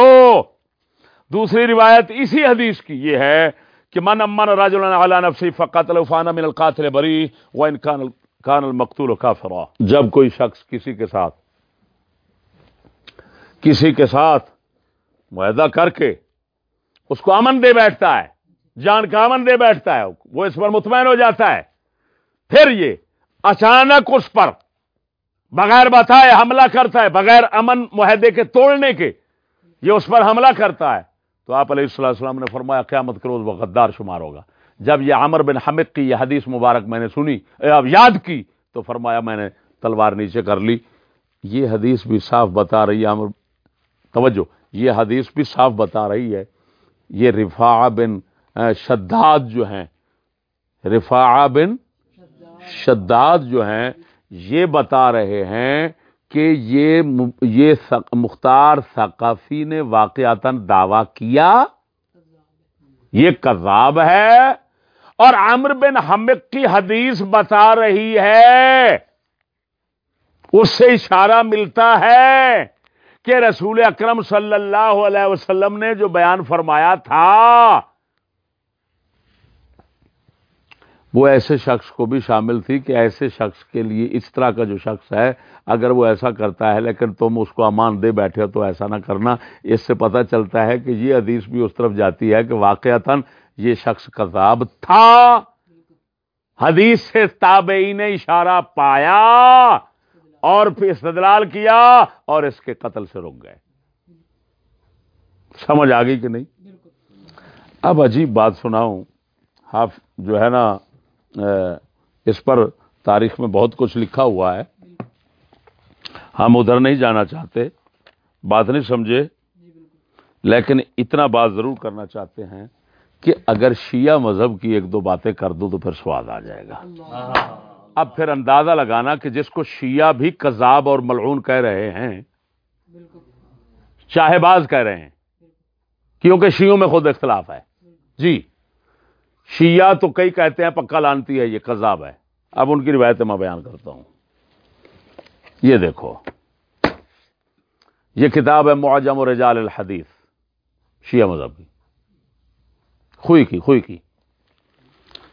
دوسری روایت اسی حدیث کی یہ ہے کہ من امن الرجل على نفسه فقتله فانا من القاتل بريء وان كان كان المقتول كافرا جب کوئی شخص کسی کے ساتھ کسی کے ساتھ معاہدہ کر کے اس کو امن دے بیٹھتا ہے، جان کا امن دے بیٹھتا ہے، وہ اس پر مطمئن ہو جاتا ہے۔ پھر یہ اچانک اس پر بغیر بتائے حملہ کرتا ہے، بغیر امن معاہدے کے توڑنے کے، یہ اس پر حملہ کرتا ہے۔ تو آپ علیہ السلام السلام نے فرمایا قیامت کے روز وہ غدار شمار ہوگا۔ جب یہ عمر بن حمد کی یہ حدیث مبارک میں نے سنی اب یاد کی، تو فرمایا میں نے تلوار نیچے کر لی۔ یہ حدیث بھی صاف بتا رہی ہے عمر توجہ، یہ حدیث بھی صاف بتا رہی ہے۔ یہ رفاع بن شداد جو ہیں، رفاع بن شداد جو ہیں، یہ بتا رہے ہیں کہ یہ یہ مختار ثقافی نے واقعات دعوی کیا۔ یہ کذاب ہے۔ اور عمر بن حمق کی حدیث بتا رہی ہے۔ اس سے اشارہ ملتا ہے کہ رسول اکرم صلی اللہ علیہ وسلم نے جو بیان فرمایا تھا وہ ایسے شخص کو بھی شامل تھی کہ ایسے شخص کے لیے اس طرح کا جو شخص ہے اگر وہ ایسا کرتا ہے لیکن تم اس کو امان دے بیٹھے تو ایسا نہ کرنا۔ اس سے پتہ چلتا ہے کہ یہ حدیث بھی اس طرف جاتی ہے کہ واقعتا یہ شخص کذاب تھا۔ حدیث سے تابعی نے اشارہ پایا اور پھر استدلال کیا اور اس کے قتل سے رک گئے۔ سمجھ آ گئی کہ نہیں؟ اب عجیب بات سناؤں۔ ہاف جو ہے نا اس پر تاریخ میں بہت کچھ لکھا ہوا ہے۔ ہم ادھر نہیں جانا چاہتے۔ بات نہیں سمجھے۔ لیکن اتنا بات ضرور کرنا چاہتے ہیں کہ اگر شیعہ مذہب کی ایک دو باتیں کر دوں تو پھر سواد آ جائے گا۔ اب پھر اندازہ لگانا کہ جس کو شیعہ بھی کذاب اور ملعون کہہ رہے ہیں چاہے باز کہہ رہے ہیں۔ کیونکہ شیوں میں خود اختلاف ہے۔ جی۔ شیعہ تو کئی کہتے ہیں پکا لانتی ہے، یہ کذاب ہے۔ اب ان کی روایتیں میں بیان کرتا ہوں۔ یہ دیکھو۔ یہ کتاب ہے معجم و رجال الحدیث، شیعہ مذہب کی۔ خوئی کی خوئی کی۔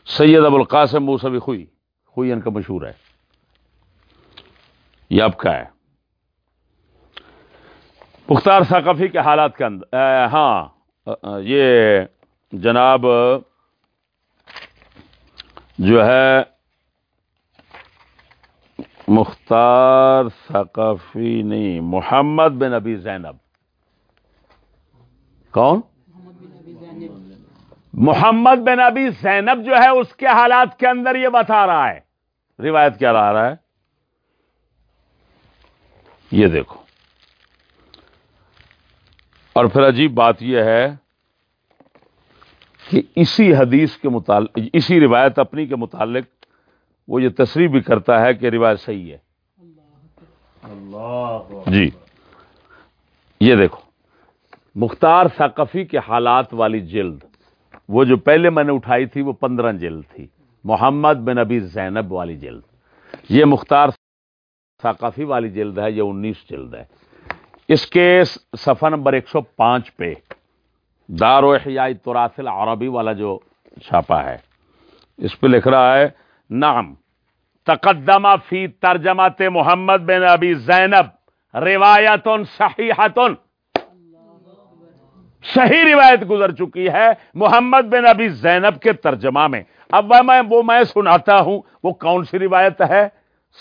سید ابو القاسم موسوی خوئی۔ خوئی ان کا مشہور ہے۔ یہ اب کا ہے۔ مختار ثقافی کے حالات کے اندر ہاں یہ جناب جو ہے مختار ثقافی نہیں، محمد بن ابی زینب۔ کون؟ محمد بن ابی زینب جو ہے، اس کے حالات کے اندر یہ بتا رہا ہے۔ روایت کیا رہا ہے؟ یہ دیکھو۔ اور پھر عجیب بات یہ ہے کہ اسی حدیث کے متعلق اسی روایت اپنی کے متعلق وہ یہ تصریح بھی کرتا ہے کہ روایت صحیح ہے۔ جی۔ یہ دیکھو مختار ثقفی کے حالات والی جلد وہ جو پہلے میں نے اٹھائی تھی وہ پندرہ جلد تھی۔ محمد بن ابی زینب والی جلد۔ یہ مختار ثقافی والی جلد ہے یہ انیس جلد ہے۔ اس کے صفحہ نمبر ایک سو پانچ پہ دار و احیائی تراثل عربی والا جو چھاپا ہے۔ اس پہ لکھ رہا ہے نام تقدمہ فی ترجمات محمد بن ابی زینب روایت صحیحت صحیح روایت گزر چکی ہے محمد بن ابی زینب کے ترجمہ میں۔ اب میں وہ میں سناتا ہوں، وہ کون سی روایت ہے؟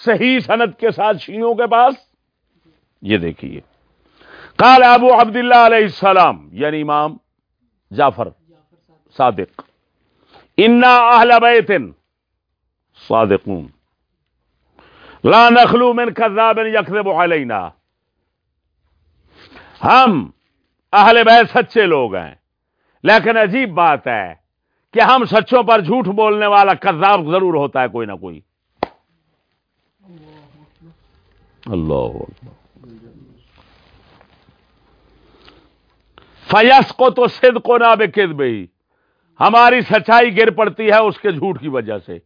صحیح صنعت کے ساتھ شیوں کے پاس؟ یہ دیکھیے۔ کال ابو عبداللہ علیہ السلام یعنی امام جعفر صادق. انا اہل بیت صادقون. لا نخلو من کذاب یکذب علینا ہم اہل بیت سچے لوگ ہیں. لیکن عجیب بات ہے کہ ہم سچوں پر جھوٹ بولنے والا کذاب ضرور ہوتا ہے کوئی نہ کوئی۔ اللہ فیس کو تو سد کو نہ بے بھائی ہماری سچائی گر پڑتی ہے اس کے جھوٹ کی وجہ سے۔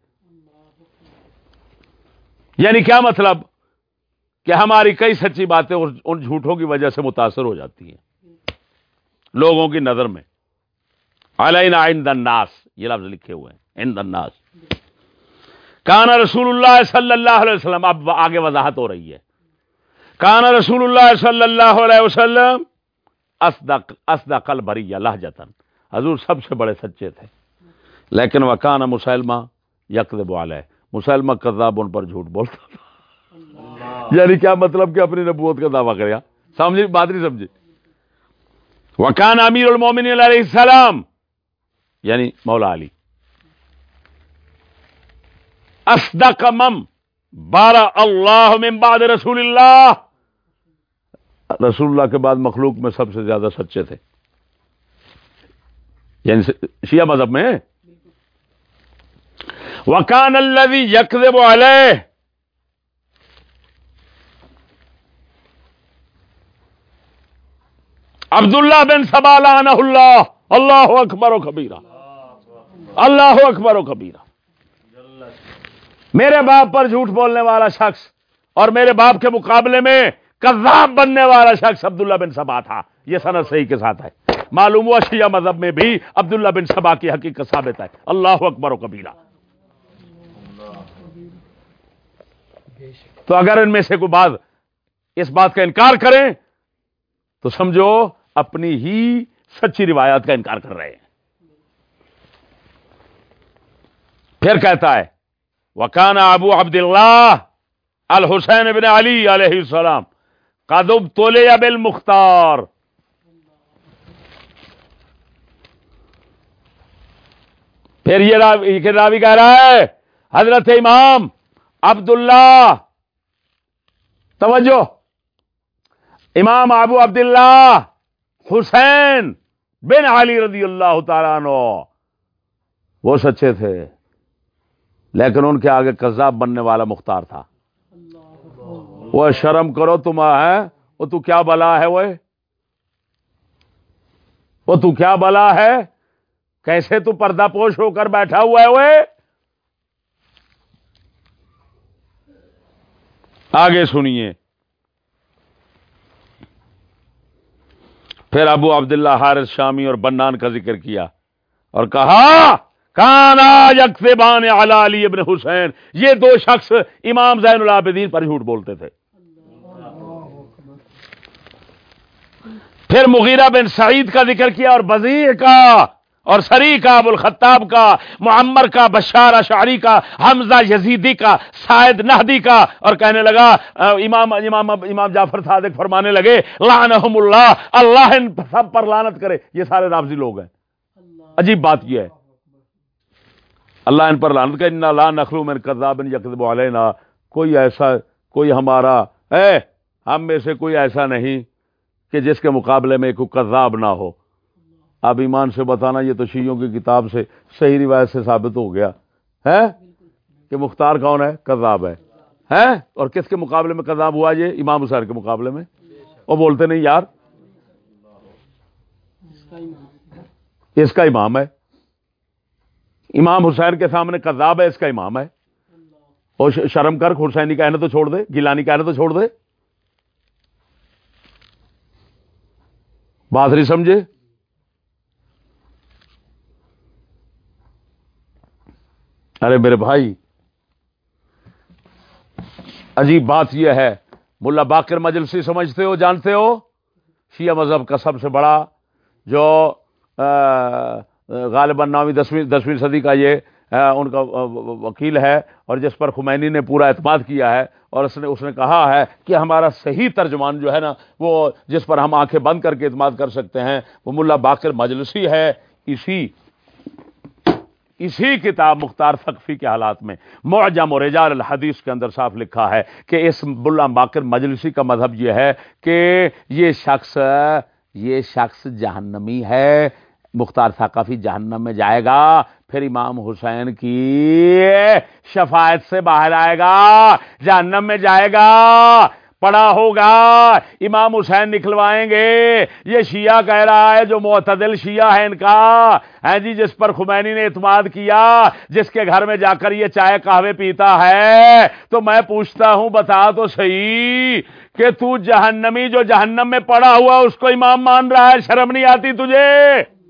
یعنی کیا مطلب؟ کہ ہماری کئی سچی باتیں ان جھوٹوں کی وجہ سے متاثر ہو جاتی ہیں۔ لوگوں کی نظر میں۔ علین ناس یہ لفظ لکھے ہوئے ہیں۔ ان دناس کانا رسول اللہ صلی اللہ علیہ وسلم، اب آگے وضاحت ہو رہی ہے۔ کانا رسول اللہ صلی اللہ علیہ وسلم اسدق البری اللہ جتن حضور سب سے بڑے سچے تھے۔ لیکن وہ کانا مسلمہ یکب علیہ۔ مسلمہ کذاب ان پر جھوٹ بولتا تھا۔ یعنی کیا مطلب کہ اپنی نبوت کا دعویٰ کریا سمجھے؟ بات نہیں سمجھے؟ وکان امیر المومن علیہ السلام یعنی مولا علی۔ اصدق مم بارہ اللہ من بعد رسول اللہ۔ رسول اللہ کے بعد مخلوق میں سب سے زیادہ سچے تھے۔ یعنی شیعہ مذہب میں۔ وکان اللہ یکذب علیہ عبداللہ بن سبا اللہ۔ اللہ اکبر و کبیرہ۔ اللہ اکبر و کبیرہ۔ میرے باپ پر جھوٹ بولنے والا شخص اور میرے باپ کے مقابلے میں کذاب بننے والا شخص عبداللہ بن سبا تھا۔ یہ صنعت صحیح کے ساتھ ہے۔ معلوم ہوا شیعہ مذہب میں بھی عبداللہ بن سبا کی حقیقت ثابت ہے۔ اللہ اکبر و کبیرہ۔ تو اگر ان میں سے کوئی بات اس بات کا انکار کریں، تو سمجھو اپنی ہی سچی روایات کا انکار کر رہے ہیں۔ پھر کہتا ہے وکان ابو عبد اللہ الحسین بن علی علیہ السلام۔ قدب تولے بل مختار پھر یہ راوی, راوی کہہ رہا ہے حضرت امام عبداللہ توجہ امام ابو عبداللہ حسین بن علی رضی اللہ تعالیٰ نو وہ سچے تھے لیکن ان کے آگے کذاب بننے والا مختار تھا۔ وہ شرم کرو تم ہے وہ تو کیا بلا ہے وہ؟ وہ تو کیا بلا ہے؟ کیسے تو پردہ پوش ہو کر بیٹھا ہوا ہے وہ؟ آگے سنیے۔ پھر ابو عبداللہ حارث شامی اور بنان کا ذکر کیا اور کہا کانا یکسبان علی ابن حسین. یہ دو شخص امام زین العابدین پر جھوٹ بولتے تھے۔ پھر مغیرہ بن سعید کا ذکر کیا اور بزیر کا اور سری کا ابو الخطاب کا معمر کا بشار اشعری کا حمزہ یزیدی کا سائد نہدی کا اور کہنے لگا امام امام امام جعفر صادق فرمانے لگے لعنہم اللہ اللہ ان سب پر لعنت کرے۔ یہ سارے رابضی لوگ ہیں۔ عجیب بات یہ ہے۔ اللہ ان پر لعنت کرے لا نخلو من کذاب یکذب علینا کوئی ایسا کوئی ہمارا اے ہم میں سے کوئی ایسا نہیں۔ کہ جس کے مقابلے میں کوئی کذاب نہ ہو۔ آپ ایمان سے بتانا، یہ تو شیوں کی کتاب سے صحیح روایت سے ثابت ہو گیا۔ ہے کہ مختار کون ہے؟ کذاب ہے۔ ہے اور کس کے مقابلے میں کذاب ہوا یہ؟ امام حسین کے مقابلے میں۔ وہ بولتے نہیں یار۔ اس کا امام ہے۔ امام حسین کے سامنے کذاب ہے، اس کا امام ہے۔ اور شرم کر، حسینی کہنے تو چھوڑ دے، گیلانی کہنے تو چھوڑ دے۔ بات نہیں سمجھے؟ ارے میرے بھائی، عجیب بات یہ ہے، ملا باقر مجلسی سمجھتے ہو، جانتے ہو؟ شیعہ مذہب کا سب سے بڑا جو غالباً نویں دسویں دسویں صدی کا یہ ان کا وکیل ہے اور جس پر خمینی نے پورا اعتماد کیا ہے اور اس نے اس نے کہا ہے کہ ہمارا صحیح ترجمان جو ہے نا، وہ جس پر ہم آنکھیں بند کر کے اعتماد کر سکتے ہیں، وہ ملا باقر مجلسی ہے۔ اسی اسی کتاب مختار فقفی کے حالات میں معجم و رجال الحدیث کے اندر صاف لکھا ہے کہ اس بلا باقر مجلسی کا مذہب یہ ہے کہ یہ شخص یہ شخص جہنمی ہے، مختار ثقافی جہنم میں جائے گا پھر امام حسین کی شفاعت سے باہر آئے گا، جہنم میں جائے گا، پڑا ہوگا، امام حسین نکلوائیں گے۔ یہ شیعہ کہہ رہا ہے، جو معتدل شیعہ ہے ان کا۔ ہے جی جس پر خمینی نے اعتماد کیا، جس کے گھر میں جا کر یہ چائے کہوے پیتا ہے، تو میں پوچھتا ہوں، بتا تو صحیح کہ تو جہنمی، جو جہنم میں پڑا ہوا، اس کو امام مان رہا ہے، شرم نہیں آتی تجھے؟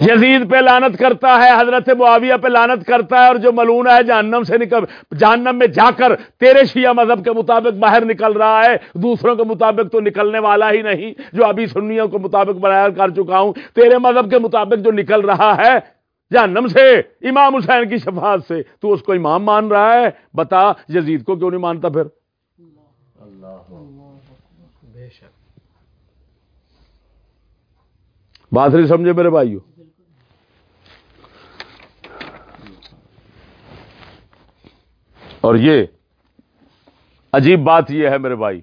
یزید پہ لانت کرتا ہے، حضرت معاویہ پہ لانت کرتا ہے اور جو ملون ہے، جہنم سے نکل، جہنم میں جا کر تیرے شیعہ مذہب کے مطابق باہر نکل رہا ہے۔ دوسروں کے مطابق تو نکلنے والا ہی نہیں، جو ابھی سنیوں کے مطابق بیان کر چکا ہوں۔ تیرے مذہب کے مطابق جو نکل رہا ہے، جہنم سے، امام حسین کی شفاعت سے۔ تو اس کو امام مان رہا ہے۔ بتا، یزید کو کیوں نہیں مانتا پھر؟ بات نہیں سمجھے میرے بھائیو؟ اور یہ عجیب بات یہ ہے میرے بھائی،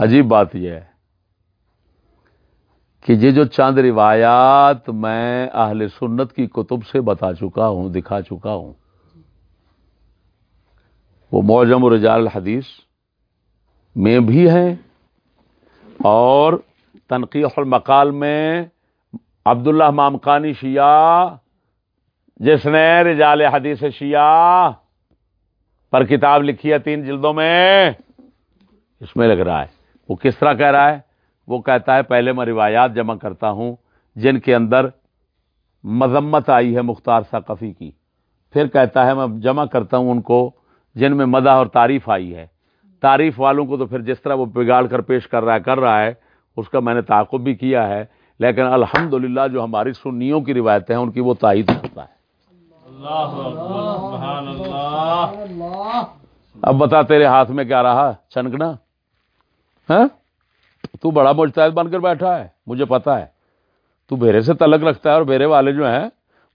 عجیب بات یہ ہے کہ یہ جو چاند روایات میں اہل سنت کی کتب سے بتا چکا ہوں، دکھا چکا ہوں، وہ موجم رجال الحدیث میں بھی ہیں اور تنقیح المقال میں عبداللہ مامکانی شیعہ، جس نے رجال حدیث شیعہ پر کتاب لکھی ہے تین جلدوں میں، اس میں لگ رہا ہے۔ وہ کس طرح کہہ رہا ہے؟ وہ کہتا ہے، پہلے میں روایات جمع کرتا ہوں، جن کے اندر مذمت آئی ہے مختار ثقفی کی۔ پھر کہتا ہے، میں جمع کرتا ہوں ان کو جن میں مدح اور تعریف آئی ہے۔ تعریف والوں کو تو پھر جس طرح وہ بگاڑ کر پیش کر رہا ہے، کر رہا ہے اس کا میں نے تعاقب بھی کیا ہے لیکن الحمد جو ہماری سنیوں کی روایتیں ہیں ان کی وہ تائید کرتا ہے۔ اب بتا تیرے ہاتھ میں کیا رہا؟ چھنکنا؟ ہاں؟ تو بڑا مجتہد بن کر بیٹھا ہے مجھے پتا ہے۔ تو بیرے سے تلق رکھتا ہے اور بیرے والے جو ہیں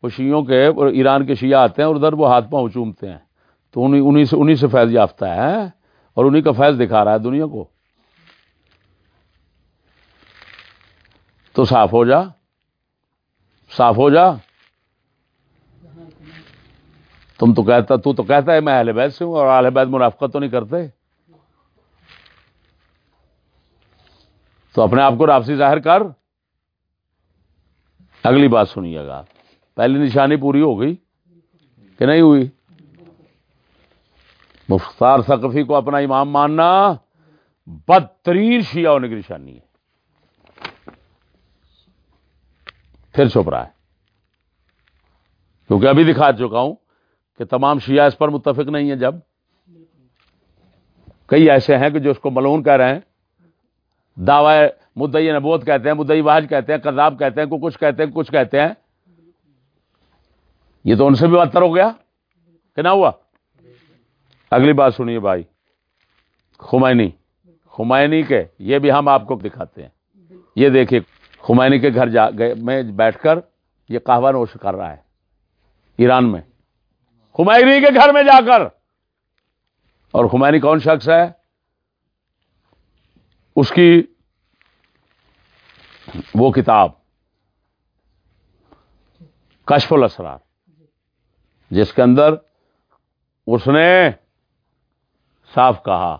وہ شیوں کے ایران کے شیعہ آتے ہیں اور ادھر وہ ہاتھ پاؤں چومتے ہیں۔ تو انہی سے انہی سے فیض یافتہ ہے اور انہی کا فیض دکھا رہا ہے دنیا کو۔ تو صاف ہو جا۔ صاف ہو جا۔ تم تو کہتا، تو تو کہتا ہے، میں اہل بیت سے ہوں اور اہل بیت منافقت تو نہیں کرتے۔ تو اپنے آپ کو راپسی ظاہر کر۔ اگلی بات سنیے گا۔ پہلی نشانی پوری ہو گئی کہ نہیں ہوئی؟ مختار ثقفی کو اپنا امام ماننا۔ بدترین شیعہ ہونے کی نشانی ہے۔ پھر چھپ رہا ہے۔ کیونکہ ابھی دکھا چکا ہوں کہ تمام شیعہ اس پر متفق نہیں ہیں جب۔ کئی ایسے ہیں کہ جو اس کو ملون کہہ رہے ہیں۔ دعوی مدئی نبوت کہتے ہیں مدئی واج کہتے ہیں، کذاب کہتے ہیں کچھ کہتے ہیں کچھ کہتے ہیں۔ یہ تو ان سے بھی بدتر ہو گیا کہ نہ ہوا۔ اگلی بات سنیے بھائی، خمینی۔ خمینی کے، یہ بھی ہم آپ کو دکھاتے ہیں۔ یہ دیکھیے۔ خمینی کے گھر جا میں بیٹھ کر یہ قہوہ نوش کر رہا ہے، ایران میں۔ خمینی کے گھر میں جا کر۔ اور خمینی کون شخص ہے؟ اس کی وہ کتاب، کشف الاسرار، جس کے اندر اس نے صاف کہا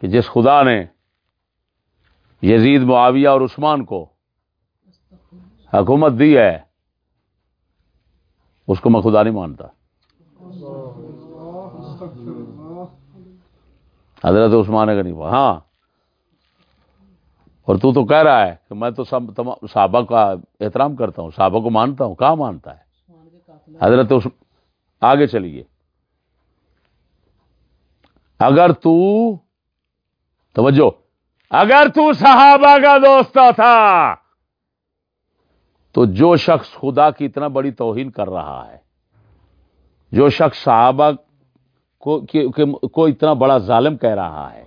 کہ جس خدا نے یزید، معاویہ اور عثمان کو حکومت دی ہے، اس کو میں خدا نہیں مانتا۔ حضرت عثمان کا نہیں ہاں۔ اور تو تو کہہ رہا ہے کہ میں تو سب صحابہ کا احترام کرتا ہوں، صحابہ کو مانتا ہوں۔ کہاں مانتا ہے؟ حضرت اس آگے چلیے۔ اگر تو توجہ۔ اگر تو صحابہ کا دوست تھا، تو جو شخص خدا کی اتنا بڑی توہین کر رہا ہے، جو شخص صحابہ کو اتنا بڑا ظالم کہہ رہا ہے،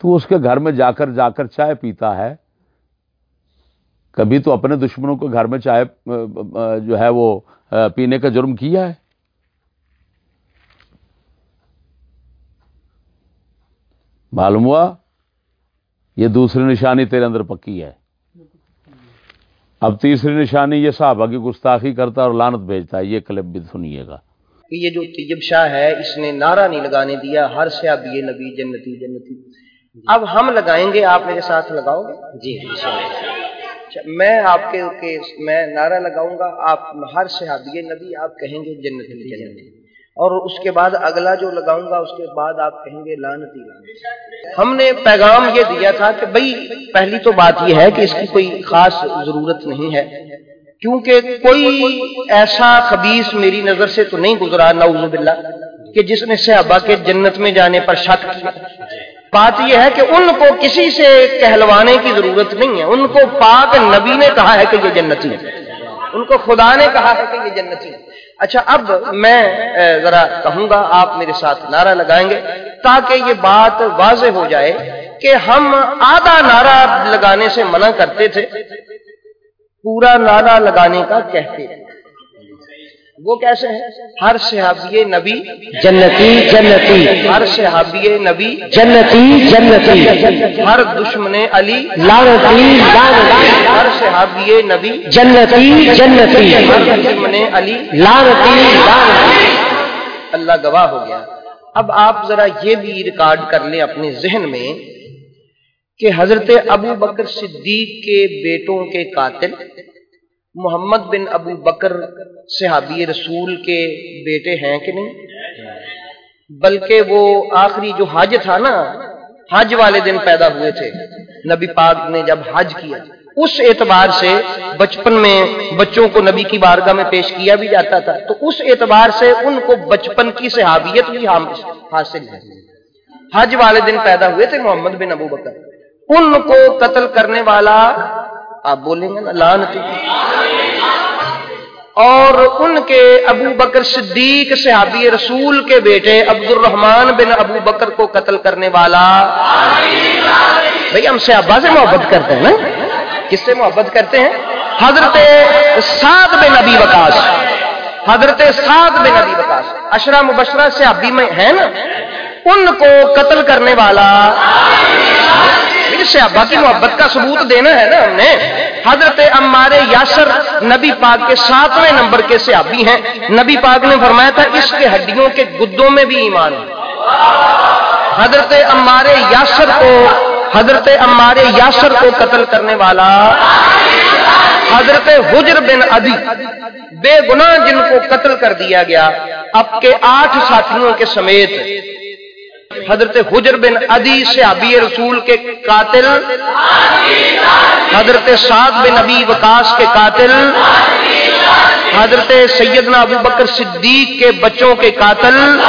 تو اس کے گھر میں جا کر جا کر چائے پیتا ہے۔ کبھی تو اپنے دشمنوں کو گھر میں چائے، جو ہے وہ، پینے کا جرم کیا ہے۔ معلوم ہوا؟ یہ دوسری نشانی تیرے اندر پکی ہے۔ اب تیسری نشانی یہ صحابہ کی گستاخی کرتا اور لانت بھیجتا ہے، یہ کلب بھی سنیے گا۔ یہ جو طیب شاہ ہے، اس نے نعرہ نہیں لگانے دیا، ہر صحابی نبی جنتی جنتی۔ اب ہم لگائیں گے، آپ میرے ساتھ لگاؤ گے؟ جی اچھا، میں آپ کے میں نعرہ لگاؤں گا، آپ ہر صحابی نبی، آپ کہیں گے جنتی جنتی۔ اور اس کے بعد اگلا جو لگاؤں گا، اس کے بعد آپ کہیں گے لانتی ہم نے پیغام یہ دیا تھا کہ بھائی، پہلی تو بات یہ ہے کہ اس کی کوئی خاص ضرورت نہیں ہے، کیونکہ کوئی ایسا خبیص میری نظر سے تو نہیں گزرا، نعوذ باللہ، کہ جس نے صحابہ کے جنت میں جانے پر شک کیا۔ بات یہ ہے کہ ان کو کسی سے کہلوانے کی ضرورت نہیں ہے۔ ان کو پاک نبی نے کہا ہے کہ یہ جنتی ہے ان کو خدا نے کہا ہے کہ یہ جنتی ہے اچھا اب میں ذرا کہوں گا، آپ میرے ساتھ نعرہ لگائیں گے تاکہ یہ بات واضح ہو جائے کہ ہم آدھا نعرہ لگانے سے منع کرتے تھے، پورا نعرہ لگانے کا کہتے تھے۔ وہ کیسے ہیں؟ ہر صحابی نبی جنتی جنتی۔ ہر صحابی نبی جنتی جنتی۔ ہر دشمن علی لعنتی لعنتی۔ ہر صحابی نبی جنتی جنتی۔ ہر دشمن علی لعنتی لعنتی۔ اللہ گواہ ہو گیا۔ اب آپ ذرا یہ بھی ریکارڈ کر لیں اپنے ذہن میں کہ حضرت ابو بکر صدیق کے بیٹوں کے قاتل محمد بن ابو بکر صحابی رسول کے بیٹے ہیں کہ نہیں؟ بلکہ وہ آخری جو حج تھا نا حج والے دن پیدا ہوئے تھے۔ نبی پاک نے جب حج کیا، اس اعتبار سے بچپن میں بچوں کو نبی کی بارگاہ میں پیش کیا بھی جاتا تھا۔ تو اس اعتبار سے ان کو بچپن کی صحابیت بھی حاصل ہے۔ حج والے دن پیدا ہوئے تھے محمد بن ابو بکر۔ ان کو قتل کرنے والا، آپ بولیں گے نا لانتی اور ان کے ابو بکر صدیق صحابی رسول کے بیٹے عبد الرحمان بن ابو بکر کو قتل کرنے والا۔ بھئی ہم صحابہ سے محبت کرتے ہیں نا؟ کس سے محبت کرتے ہیں؟ حضرت سعد بن ابی وقاص۔ حضرت سعد بن ابی وقاص۔ اشرا مبشرہ صحابی میں ہے نا؟ ان کو قتل کرنے والا۔ صحابہ کی محبت کا ثبوت دینا ہے نا ہم نے۔ حضرت عمار یاسر نبی پاک کے ساتویں نمبر کے صحابی ہیں۔ نبی پاک نے فرمایا تھا، اس کے ہڈیوں کے گدوں میں بھی ایمان ہے۔ حضرت عمار یاسر کو، حضرت عمار یاسر کو قتل کرنے والا حضرت حجر بن ادی بے گناہ جن کو قتل کر دیا گیا، اب کے آٹھ ساتھیوں کے سمیت حضرت حجر بن ادی سے ابی رسول کے قاتل، حضرت سعد بن ابی وکاس کے قاتل، حضرت سیدنا ابو بکر صدیق کے بچوں کے قاتل،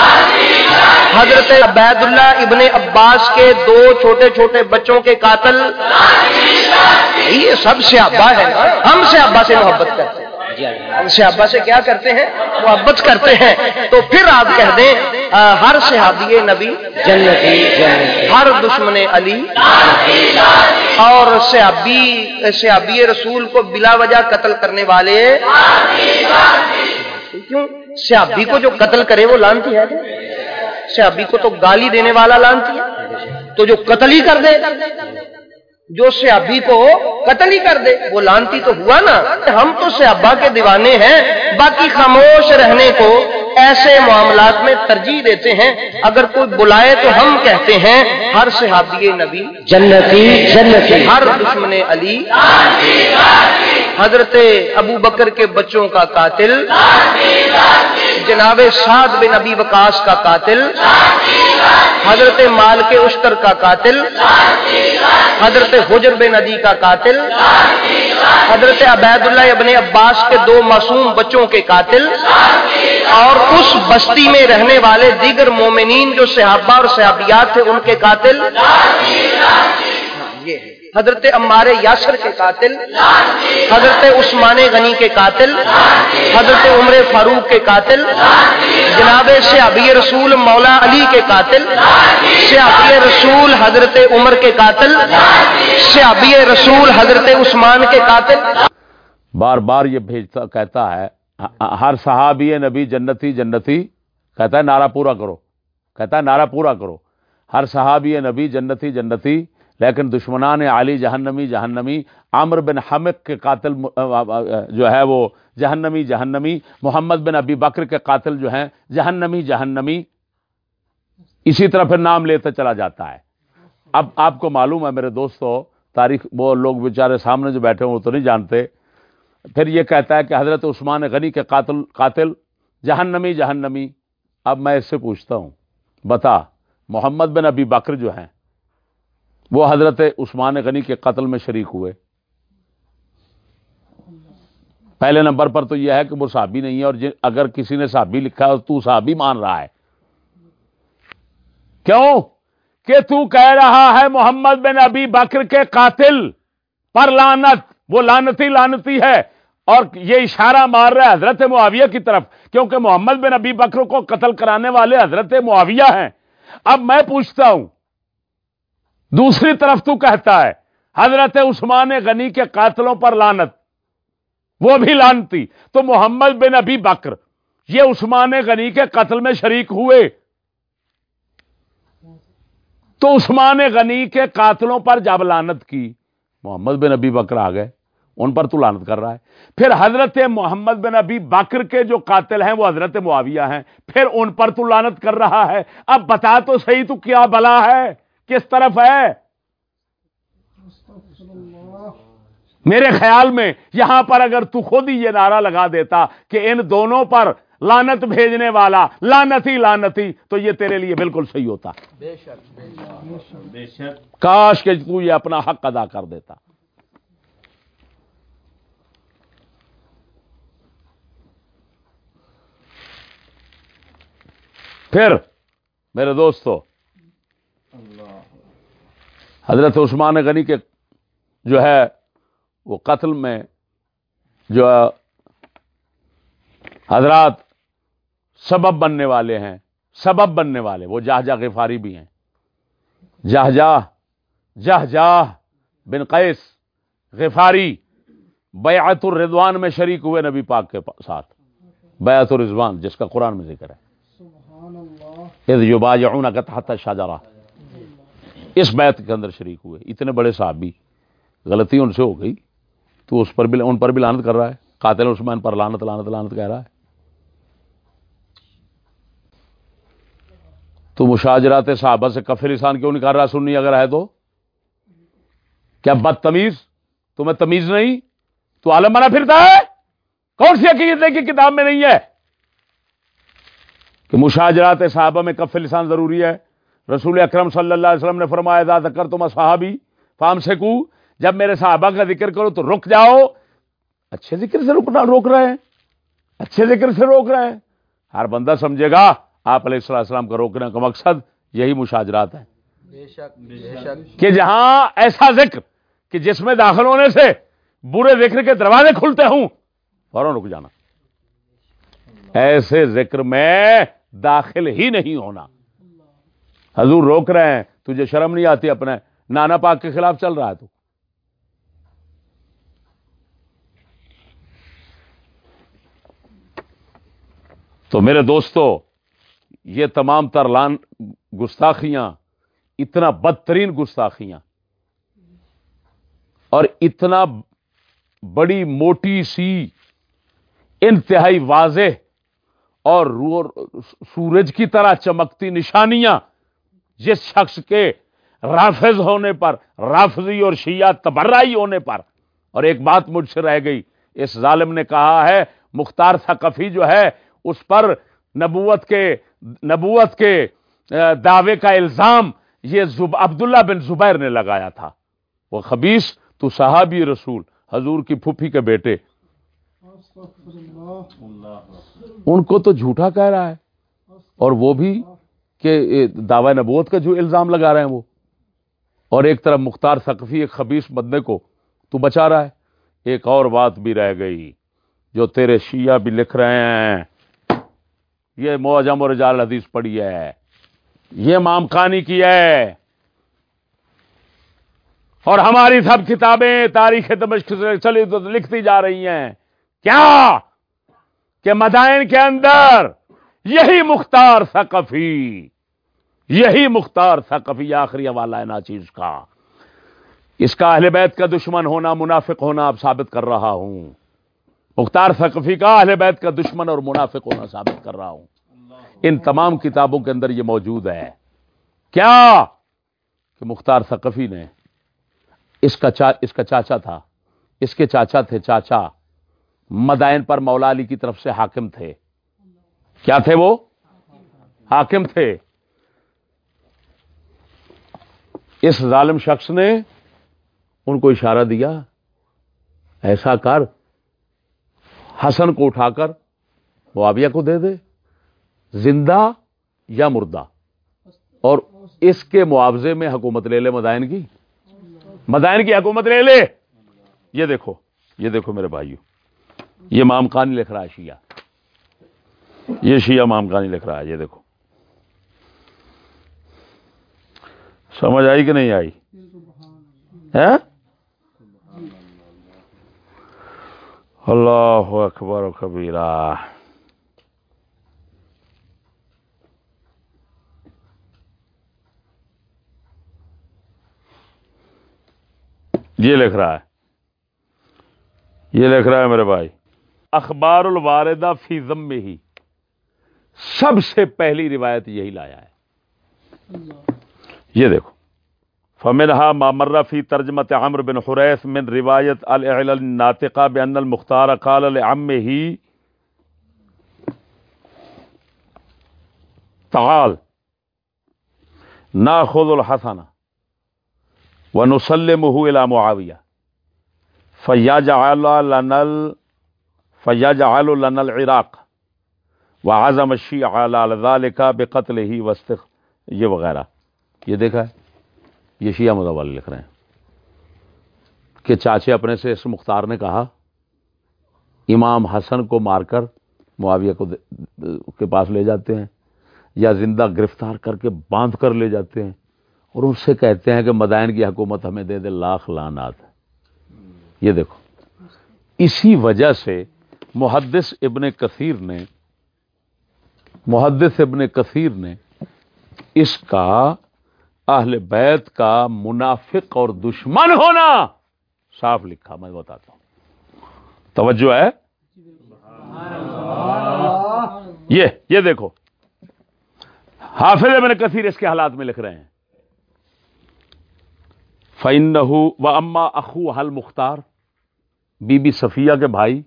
حضرت عبید اللہ ابن عباس کے دو چھوٹے چھوٹے بچوں کے قاتل۔ یہ سب سے ابا ہے ہم سے ابا سے محبت کرتے ہیں۔ جی، ہم صحابہ سے کیا کرتے ہیں؟ محبت کرتے ہیں۔ تو پھر آپ کہہ دیں ہر صحابی نبی جنتی جنتی۔ ہر دشمن علی۔ اور صحابی صحابی رسول کو بلا وجہ قتل کرنے والے۔ کیوں؟ صحابی کو جو قتل کرے وہ لانتی ہے۔ صحابی کو تو گالی دینے والا لانتی ہے۔ تو جو قتل ہی کر دے۔ جو سیابی کو قتل ہی کر دے وہ لانتی تو ہوا نا ہم تو سیابا کے دیوانے ہیں باقی خاموش رہنے کو ایسے معاملات میں ترجیح دیتے ہیں۔ اگر کوئی بلائے تو ہم کہتے ہیں ہر صحابی نبی جنتی جنتی۔ ہر دشمن علی۔ حضرت ابو بکر کے بچوں کا قاتل۔ جناب سعد بن ابی وکاس کا قاتل۔ حضرت مال کے اشتر کا قاتل، حضرت حجر بن ندی کا قاتل، حضرت عبید اللہ ابن عباس کے دو معصوم بچوں کے قاتل، اور اس بستی میں رہنے والے دیگر مومنین جو صحابہ اور صحابیات تھے ان کے قاتل۔ ہاں، یہ ہے۔ حضرت عمار یاسر کے قاتل، حضرت عثمان غنی کے قاتل، حضرت عمر فاروق کے قاتل، جناب سے رسول مولا علی کے قاتل سے رسول حضرت عمر کے قاتل سے رسول حضرت عثمان کے قاتل۔ بار بار یہ بھیجتا، کہتا ہے، ہر صحابی نبی جنتی جنتی، کہتا ہے نعرہ پورا کرو، کہتا ہے نعرہ پورا کرو۔ ہر صحابی نبی جنتی جنتی لیکن دشمنان علی جہنمی جہنمی عامر بن حمق کے قاتل جو ہے وہ جہنمی جہنمی، محمد بن ابی بکر کے قاتل جو ہیں، جہنمی جہنمی، اسی طرح پھر نام لیتے چلا جاتا ہے۔ اب آپ کو معلوم ہے میرے دوستو، تاریخ، وہ لوگ بیچارے سامنے جو بیٹھے ہوں وہ تو نہیں جانتے۔ پھر یہ کہتا ہے کہ حضرت عثمان غنی کے قاتل قاتل، جہنمی جہنمی۔ اب میں اس سے پوچھتا ہوں، بتا، محمد بن ابی بکر جو ہیں وہ حضرت عثمان غنی کے قتل میں شریک ہوئے۔ پہلے نمبر پر تو یہ ہے کہ وہ صحابی نہیں ہے اور اگر کسی نے صحابی لکھا ہے تو صحابی مان رہا ہے۔ کیوں؟ کہ تو کہہ رہا ہے محمد بن ابی بکر کے قاتل پر لانت وہ لانتی لانتی ہے۔ اور یہ اشارہ مار رہا ہے حضرت معاویہ کی طرف، کیونکہ محمد بن ابی بکر کو قتل کرانے والے حضرت معاویہ ہیں۔ اب میں پوچھتا ہوں دوسری طرف تو کہتا ہے، حضرت عثمان غنی کے قاتلوں پر لانت وہ بھی لانتی۔ تو محمد بن ابی بکر، یہ عثمان غنی کے قتل میں شریک ہوئے۔ تو عثمان غنی کے قاتلوں پر جب لانت کی، محمد بن ابی بکر آ گئے۔ ان پر تو لانت کر رہا ہے۔ پھر حضرت محمد بن ابی بکر کے جو قاتل ہیں، وہ حضرت معاویہ ہیں۔ پھر ان پر تو لانت کر رہا ہے۔ اب بتا تو صحیح تو کیا بلا ہے۔ کس طرف ہے؟ میرے خیال میں یہاں پر اگر تو خود ہی یہ نعرہ لگا دیتا کہ ان دونوں پر لانت بھیجنے والا لانتی لانتی تو یہ تیرے لیے بالکل صحیح ہوتا۔ بے شک۔ کاش کہ تو یہ اپنا حق ادا کر دیتا۔ پھر میرے دوستو حضرت عثمان غنی کے جو ہے وہ قتل میں جو حضرات سبب بننے والے ہیں سبب بننے والے وہ جاہ غفاری بھی ہیں۔ جاہ جاہ جہ جاہ بن قیس غفاری بیعت الرضوان میں شریک ہوئے نبی پاک کے ساتھ۔ بیعت الرضوان جس کا قرآن میں ذکر ہے۔ اذ یبایعونک تحت الشجرہ۔ اس بیعت کے اندر شریک ہوئے۔ اتنے بڑے صحابی غلطی ان سے ہو گئی۔ تو اس پر بھی، ان پر بھی لانت کر رہا ہے۔ قاتل عثمان پر لانت لانت لانت کہہ رہا ہے۔ تو مشاجرات صحابہ سے کفر لسان کیوں نہیں کر رہا سننی اگر ہے تو؟ کیا بدتمیز؟ تمہیں تمیز نہیں؟ تو عالم بنا پھرتا ہے؟ کون سی عقیدت کی کتاب میں نہیں ہے؟ کہ مشاجرات صحابہ میں کف لسان ضروری ہے؟ رسول اکرم صلی اللہ علیہ وسلم نے فرمایا دا کر تم صحابی فام سے کو جب میرے صحابہ کا ذکر کرو تو رک جاؤ۔ اچھے ذکر سے رکنا روک رہے ہیں۔ اچھے ذکر سے روک رہے ہیں۔ ہر بندہ سمجھے گا آپ علیہ السلام السلام کا روکنے کا مقصد یہی مشاجرات ہے کہ جہاں ایسا ذکر کہ جس میں داخل ہونے سے برے ذکر کے دروازے کھلتے ہوں فوراً رک جانا۔ ایسے ذکر میں داخل ہی نہیں ہونا۔ حضور روک رہے ہیں، تجھے شرم نہیں آتی اپنے؟ نانا پاک کے خلاف چل رہا ہے تو۔ تو میرے دوستو، یہ تمام تر لان گستاخیاں، اتنا بدترین گستاخیاں، اور اتنا بڑی موٹی سی انتہائی واضح اور سورج کی طرح چمکتی نشانیاں جس شخص کے رافض ہونے پر رافضی اور شیعہ تبرائی ہونے پر۔ اور ایک بات مجھ سے رہ گئی اس ظالم نے کہا ہے مختار ثقفی جو ہے اس پر نبوت کے نبوت کے دعوے کا الزام یہ زب عبداللہ بن زبیر نے لگایا تھا۔ وہ خبیص تو صحابی رسول حضور کی پھوپھی کے بیٹے۔ ان کو تو جھوٹا کہہ رہا ہے۔ اور وہ بھی کہ دعوی نبوت کا جو الزام لگا رہے ہیں وہ۔ اور ایک طرف مختار ثقفی ایک خبیص بندے کو تو بچا رہا ہے۔ ایک اور بات بھی رہ گئی جو تیرے شیعہ بھی لکھ رہے ہیں۔ یہ معجم و رجال حدیث پڑھی ہے۔ یہ مام خانی کی ہے۔ اور ہماری سب کتابیں تاریخ دمشق سے چلی تو لکھتی جا رہی ہیں۔ کیا؟ کہ مدائن کے اندر یہی مختار ثقفی۔ یہی مختار ثقفی آخری حوالہ ہے نا چیز کا۔ اس کا اہل بیت کا دشمن ہونا، منافق ہونا اب ثابت کر رہا ہوں۔ مختار ثقفی کا، اہل بیت کا دشمن اور منافق ہونا ثابت کر رہا ہوں۔ ان تمام کتابوں کے اندر یہ موجود ہے۔ کیا؟ کہ مختار ثقفی نے۔ اس کا چا، اس کا چاچا تھا۔ اس کے چاچا تھے چاچا۔ مدائن پر مولا علی کی طرف سے حاکم تھے۔ کیا تھے وہ؟ حاکم تھے۔ اس ظالم شخص نے ان کو اشارہ دیا، ایسا کر، حسن کو اٹھا کر معاویہ کو دے دے، زندہ یا مردہ؟ اور اس کے معاوضے میں حکومت لے لے، مدائن کی۔ مدائن کی حکومت لے لے۔ یہ دیکھو یہ دیکھو میرے بھائیو، یہ مام خانی لکھ رہا ہے شیعہ۔ یہ شیعہ مام خانی لکھ رہا ہے، یہ دیکھو۔ سمجھ آئی کہ نہیں آئی؟ ہیں؟ اللہ اکبر و کبیرہ۔ یہ لکھ رہا ہے۔ یہ لکھ رہا ہے میرے بھائی۔ اخبار الواردہ فی ضم میں ہی سب سے پہلی روایت یہی لایا ہے۔ یہ دیکھو۔ فمنها ما مر في ترجمة بن حريث من رواية الإعلى الناطقة بأن المختار قال لعمه تعال، ناخذ الحسن ونسلمه إلى معاوية، فيجعل لنا ال... فيجعل لنا العراق وعزم الشيعة على ذلك بقتله واستخ یہ وغیرہ۔ یہ دیکھا ہے، یہ شیعہ مذہب والے لکھ رہے ہیں۔ کہ چاچے اپنے سے اس مختار نے کہا، امام حسن کو مار کر معاویہ کو کے پاس لے جاتے ہیں، یا زندہ گرفتار کر کے باندھ کر لے جاتے ہیں۔ اور ان سے کہتے ہیں کہ مدائن کی حکومت ہمیں دے دے، لاکھ لانات یہ دیکھو۔ اسی وجہ سے محدث ابن کثیر نے، محدث ابن کثیر نے اس کا اہل بیت کا منافق اور دشمن ہونا۔ صاف لکھا، میں بتاتا ہوں۔ توجہ ہے؟ یہ یہ دیکھو۔ حافظ ابن کثیر اس کے حالات میں لکھ رہے ہیں۔ فن و اما اخو حل مختار؟ بی بی صفیہ کے بھائی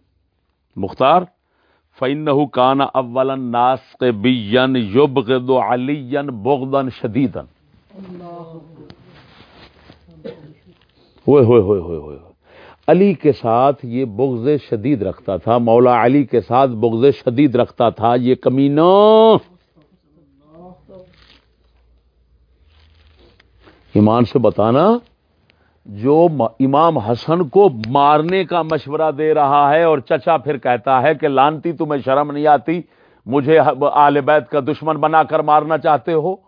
مختار۔ فن کان اول ناس بین یبغض علی بغضا شدیدا۔ ہوئے ہوئے ہوئے ہوئے ہوئے علی کے ساتھ یہ بغض شدید رکھتا تھا، مولا علی کے ساتھ بغض شدید رکھتا تھا، یہ کمینہ۔ ایمان سے بتانا، جو امام حسن کو مارنے کا مشورہ دے رہا ہے اور چچا پھر کہتا ہے کہ لانتی تمہیں شرم نہیں آتی، مجھے آل بیت کا دشمن بنا کر مارنا چاہتے ہو۔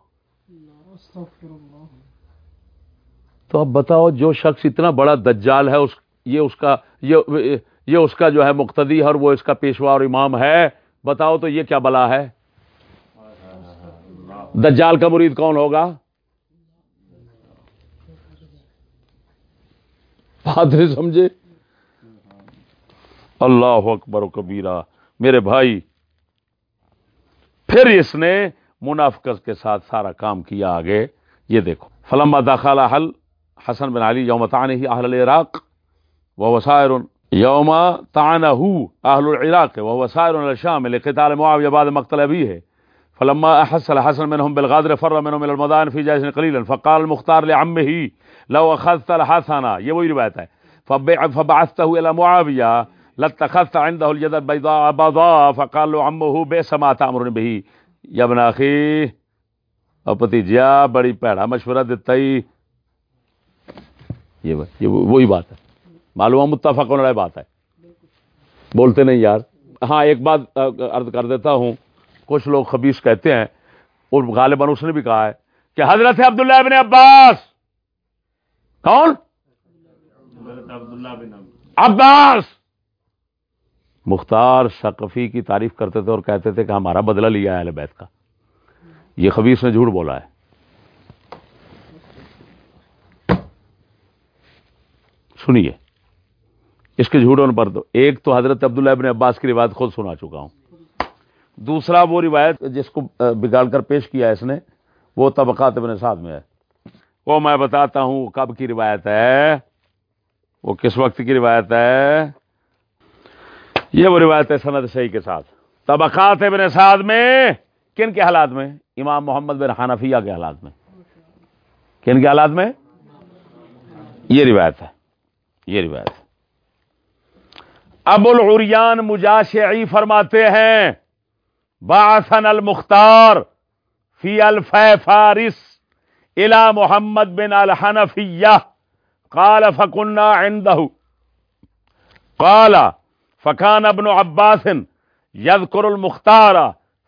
تو اب بتاؤ جو شخص اتنا بڑا دجال ہے، اس یہ اس کا یہ یہ اس کا جو ہے مقتدی اور وہ اس کا پیشوا اور امام ہے، بتاؤ تو یہ کیا بلا ہے؟ دجال کا مرید کون ہوگا؟ بات نہیں سمجھے؟ اللہ اکبر و کبیرہ، میرے بھائی، پھر اس نے منافقت کے ساتھ سارا کام کیا آگے۔ یہ دیکھو۔ فلما داخلہ حل، حسن بن علی یوم تان ہی اہل العراق و وسائر یوم تان اہل العراق و وسائر الشام لقتال معاویہ بعد مقتل ابی ہے فلما احس الحسن منهم بالغادر فر منهم الى المدائن في جائز قليلا فقال المختار لعمه لو اخذت الحسن۔ یہ وہی روایت ہے۔ فبعثته الى معاویہ لاتخذت عنده اليد البيضاء بيضاء فقال له عمه بئس ما تامرني به۔ یا ابن اخی اور پتیجیا بڑی پیڑا مشورہ دیتا ہی۔ یہ وہی بات ہے۔ معلوم متفق ہونے بات ہے۔ بولتے نہیں یار۔ ہاں ایک بات عرض کر دیتا ہوں۔ کچھ لوگ خبیص کہتے ہیں اور غالباً اس نے بھی کہا ہے کہ حضرت عبداللہ ابن عباس۔ کون؟ عباس! مختار شقفی کی تعریف کرتے تھے اور کہتے تھے کہ ہمارا بدلہ لیا ہے اہل بیت کا۔ یہ خبیص نے جھوٹ بولا ہے۔ سنیے، اس کے جھوٹوں پر تو ایک تو حضرت عبداللہ ابن عباس کی روایت خود سنا چکا ہوں۔ دوسرا وہ روایت جس کو بگاڑ کر پیش کیا اس نے، وہ طبقات ابن ساتھ میں ہے۔ وہ میں بتاتا ہوں کب کی روایت ہے، وہ کس وقت کی روایت ہے۔ یہ وہ روایت ہے سند صحیح کے ساتھ۔ طبقات ابن سعد میں، کن کے حالات میں؟ امام محمد بن حنفیہ کے حالات میں۔ کن کے حالات میں؟ یہ روایت ہے۔ یہ روایت ابو العریان مجاشعی فرماتے ہیں باسن المختار فی الف فارس الى محمد بن الحنفیہ۔ قال فكنا عنده۔ قال فكان ابن عباس يذكر المختار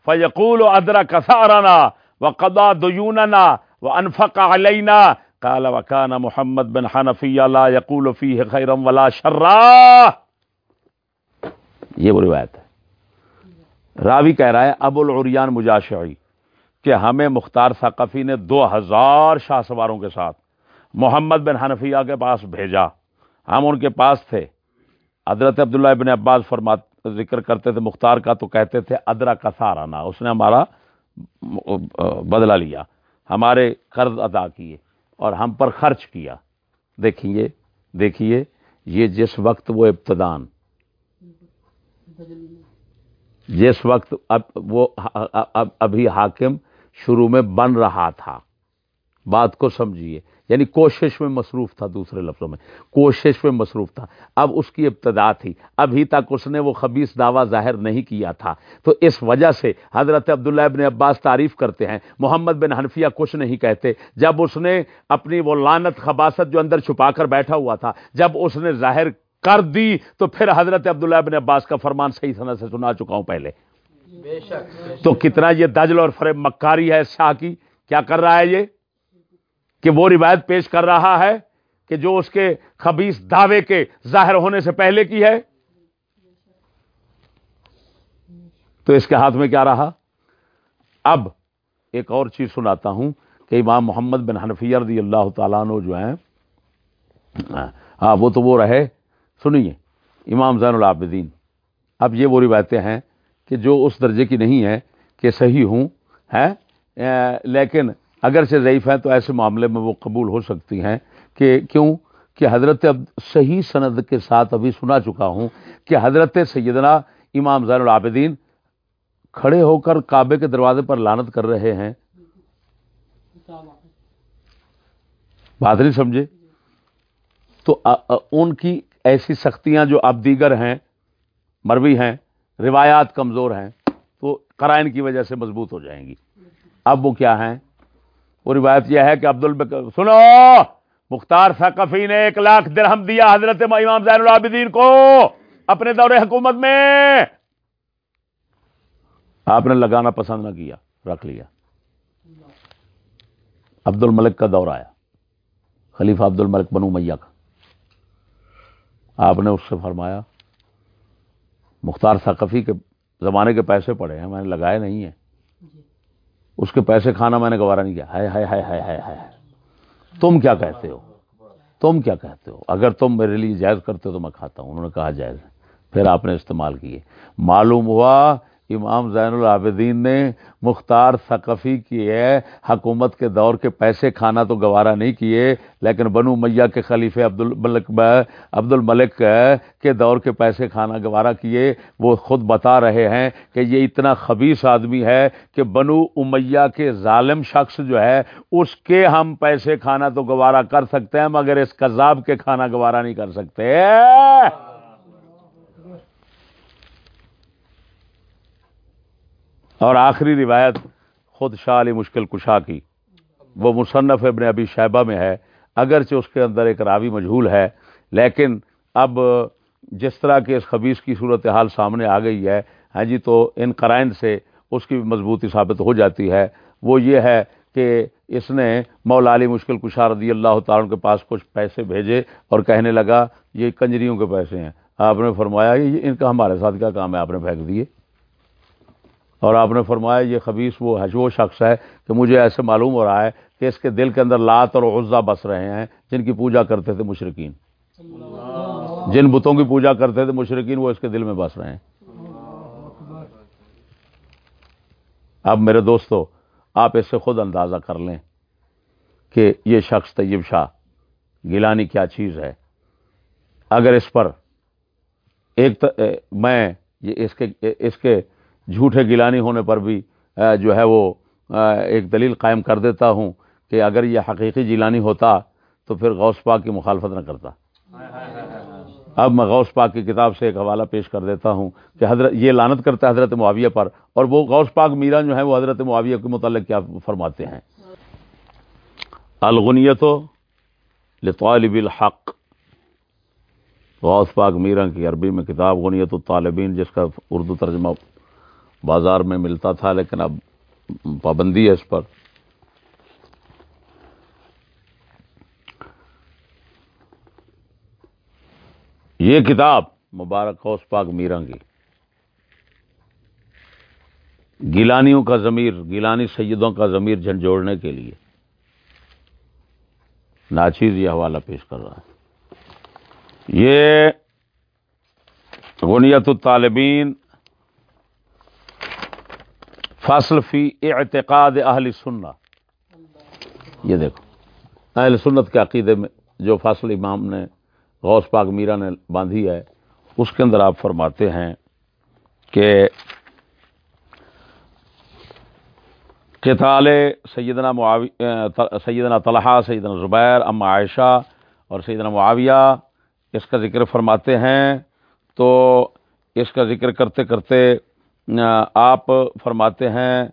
فيقول أدرك ثارنا وقضى ديوننا وأنفق علينا قال وكان محمد بن حنفیہ لا یقول فیہ خیرا ولا شرا. یہ وہ روایت ہے۔ راوی کہہ رہا ہے، ابو العریان مجاشعی، کہ ہمیں مختار ثقفی نے دو ہزار شاہ سواروں کے ساتھ محمد بن حنفیہ کے پاس بھیجا۔ ہم ان کے پاس تھے۔ حضرت عبداللہ ابن عباس فرمات ذکر کرتے تھے، مختار کا تو کہتے تھے، ادرا کا سارا اس نے ہمارا بدلہ لیا، ہمارے قرض ادا کیے اور ہم پر خرچ کیا۔ دیکھیے دیکھیے، یہ جس وقت وہ ابتدان، جس وقت اب وہ ابھی حاکم شروع میں بن رہا تھا۔ بات کو سمجھیے۔ یعنی کوشش میں مصروف تھا دوسرے لفظوں میں کوشش میں مصروف تھا۔ اب اس کی ابتدا تھی۔ ابھی تک اس نے وہ خبیص دعویٰ ظاہر نہیں کیا تھا۔ تو اس وجہ سے حضرت عبداللہ ابن عباس تعریف کرتے ہیں۔ محمد بن حنفیہ کچھ نہیں کہتے۔ جب اس نے اپنی وہ لانت خباست جو اندر چھپا کر بیٹھا ہوا تھا جب اس نے ظاہر کر دی تو پھر حضرت عبداللہ ابن عباس کا فرمان صحیح سنت سے سنا چکا ہوں پہلے۔ تو کتنا یہ دجل اور فریب مکاری ہے شاہ کی۔ کیا کر رہا ہے یہ؟ کہ وہ روایت پیش کر رہا ہے کہ جو اس کے خبیص دعوے کے ظاہر ہونے سے پہلے کی ہے۔ تو اس کے ہاتھ میں کیا رہا؟ اب ایک اور چیز سناتا ہوں کہ امام محمد بن حنفیہ رضی اللہ تعالیٰ عنہ جو ہیں ہاں وہ تو وہ رہے۔ سنیے، امام زین العابدین، اب یہ وہ روایتیں ہیں کہ جو اس درجے کی نہیں ہے کہ صحیح ہوں ہے لیکن اگر سے ضعیف ہیں تو ایسے معاملے میں وہ قبول ہو سکتی ہیں کہ کیوں؟ کہ حضرت اب صحیح سند کے ساتھ ابھی سنا چکا ہوں کہ حضرت سیدنا امام زین العابدین کھڑے ہو کر کعبے کے دروازے پر لانت کر رہے ہیں۔ بات نہیں سمجھے؟ تو ان کی ایسی سختیاں جو اب دیگر ہیں، مروی ہیں، روایات کمزور ہیں، تو قرائن کی وجہ سے مضبوط ہو جائیں گی۔ اب وہ کیا ہیں؟ وہ روایت یہ ہے کہ عبد الب سنو! مختار ثقفی نے ایک لاکھ درہم دیا حضرت امام زین العابدین کو اپنے دور حکومت میں۔ آپ نے لگانا پسند نہ کیا، رکھ لیا۔ عبد الملک کا دور آیا۔ خلیفہ عبد الملک بنو میاں کا۔ آپ نے اس سے فرمایا، مختار ثقفی کے زمانے کے پیسے پڑے ہیں، میں نے لگائے نہیں ہیں۔ اس کے پیسے کھانا میں نے گوارا نہیں کیا۔ ہائے ہائے ہائے ہائے ہائے ہائے۔ تم کیا کہتے ہو؟ تم کیا کہتے ہو؟ اگر تم میرے لیے جائز کرتے ہو تو میں کھاتا ہوں۔ انہوں نے کہا جائز پھر آپ نے استعمال کیے۔ معلوم ہوا امام زین العابدین نے مختار ثقفی کی ہے، حکومت کے دور کے پیسے کھانا تو گوارا نہیں کیے، لیکن بنو میاں کے خلیفے عبد الملک عبد الملک کے دور کے پیسے کھانا گوارا کیے، وہ خود بتا رہے ہیں کہ یہ اتنا خبیص آدمی ہے کہ بنو امیہ کے ظالم شخص جو ہے، اس کے ہم پیسے کھانا تو گوارا کر سکتے ہیں، مگر اس کذاب کے کھانا گوارا نہیں کر سکتے۔ اور آخری روایت خود شاہ علی مشکل کشا کی۔ وہ مصنف ابن ابی شیبہ میں ہے، اگرچہ اس کے اندر ایک راوی مجھول ہے، لیکن اب جس طرح کے اس خبیص کی صورتحال سامنے آ گئی ہے ہاں جی تو ان قرائن سے اس کی مضبوطی ثابت ہو جاتی ہے۔ وہ یہ ہے کہ اس نے مولا علی مشکل کشا رضی اللہ تعالیٰ کے پاس کچھ پیسے بھیجے اور کہنے لگا، یہ کنجریوں کے پیسے ہیں۔ آپ نے فرمایا، یہ ان کا ہمارے ساتھ کیا کام ہے؟ آپ نے پھینک دیے۔ اور آپ نے فرمایا یہ خبیص وہ وہ شخص ہے کہ مجھے ایسے معلوم ہو رہا ہے کہ اس کے دل کے اندر لات اور غزہ بس رہے ہیں جن کی پوجا کرتے تھے مشرقین جن بتوں کی پوجا کرتے تھے مشرقین وہ اس کے دل میں بس رہے ہیں۔ اب میرے دوستو، آپ اس سے خود اندازہ کر لیں کہ یہ شخص طیب شاہ، گیلانی کیا چیز ہے؟ اگر اس پر ایک میں یہ اس کے اس کے جھوٹے گیلانی ہونے پر بھی جو ہے وہ ایک دلیل قائم کر دیتا ہوں کہ اگر یہ حقیقی جیلانی ہوتا تو پھر غوث پاک کی مخالفت نہ کرتا۔ اب میں غوث پاک کی کتاب سے ایک حوالہ پیش کر دیتا ہوں کہ حضرت، یہ لانت کرتا ہے حضرت معاویہ پر اور وہ غوث پاک میرا جو ہے وہ حضرت معاویہ کے متعلق کیا فرماتے ہیں۔ الغنیت لطالب الحق۔ غوث پاک میرا کی عربی میں کتاب غنیت الطالبین، جس کا اردو ترجمہ بازار میں ملتا تھا، لیکن اب پابندی ہے اس پر۔ یہ کتاب مبارک اوس پاک میرانگی۔ گیلانیوں کا ضمیر، گیلانی سیدوں کا ضمیر جھنجھوڑنے کے لیے۔ ناچیز یہ حوالہ پیش کر رہا ہے۔ یہ غنیت الطالبین فصل فی اعتقاد اہل سننا یہ دیکھو۔ اہل سنت کے عقیدے میں جو فصل امام نے، غوث پاک میرا نے باندھی ہے، اس کے اندر آپ فرماتے ہیں کہ قتال سیدنا معاوی، سیدنا طلحہ، سیدنا زبیر ام عائشہ اور سیدنا معاویہ اس کا ذکر فرماتے ہیں۔ تو اس کا ذکر کرتے کرتے آپ فرماتے ہیں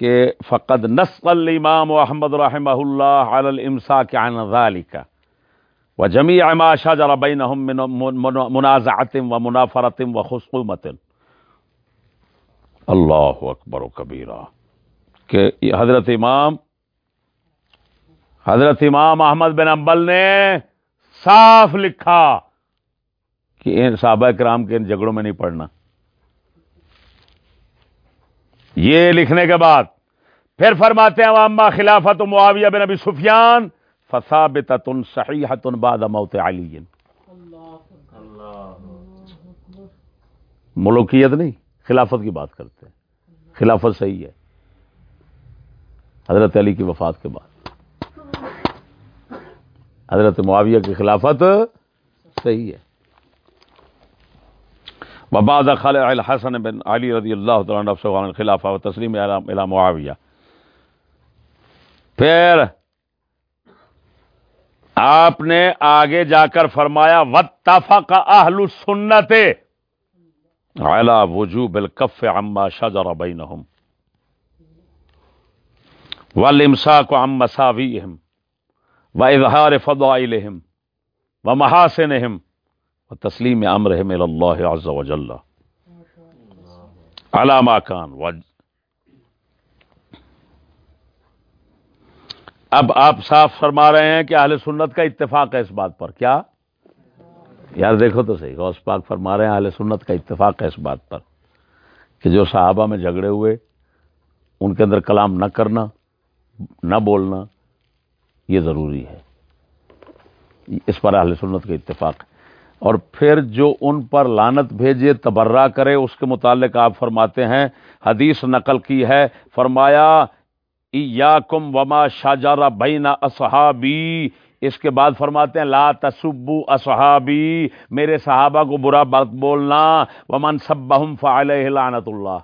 کہ فقد نسق الامام احمد رحمہ اللہ علی الامساک عن ذالک و جمیع ما شجر بینہم من منازعت و منافرت و خصومت. اللہ اکبر و کبیرہ. کہ حضرت امام حضرت امام احمد بن امبل نے صاف لکھا کہ ان صحابہ کرام کے ان جھگڑوں میں نہیں پڑھنا یہ لکھنے کے بعد پھر فرماتے ہیں واما خلافت معاویہ بن ابی سفیان فثابتۃ صحیحۃ بعد موت علی ملوکیت نہیں، خلافت کی بات کرتے ہیں۔ خلافت صحیح ہے۔ حضرت علی کی وفات کے بعد۔ حضرت معاویہ کی خلافت صحیح ہے۔ وبعد خلع الحسن بن علی رضی اللہ تعالی عنہ عن الخلافہ و تسلیم الى معاویہ. پھر آپ نے آگے جا کر فرمایا، واتفق اہل السنت على وجوب الكف عما شجر بينهم. والامساك عن مساويهم واظهار فضائلهم ومحاسنهم وتسلیم امرهم الى الله عز وجل على ما كان وج... اب آپ صاف فرما رہے ہیں کہ اہل سنت کا اتفاق ہے اس بات پر۔ کیا؟ یار دیکھو تو صحیح، غوث پاک فرما رہے ہیں اہل سنت کا اتفاق ہے اس بات پر کہ جو صحابہ میں جھگڑے ہوئے، ان کے اندر کلام نہ کرنا، نہ بولنا، یہ ضروری ہے۔ اس پر اہل سنت کا اتفاق ہے۔ اور پھر جو ان پر لانت بھیجے، تبرہ کرے، اس کے متعلق آپ فرماتے ہیں، حدیث نقل کی ہے، فرمایا، ایاکم وما شاجارہ بین اصحابی اس کے بعد فرماتے ہیں، لا تسبو اصحابی میرے صحابہ کو برا بات بولنا، ومن سبہم فعلیہ لعنت اللہ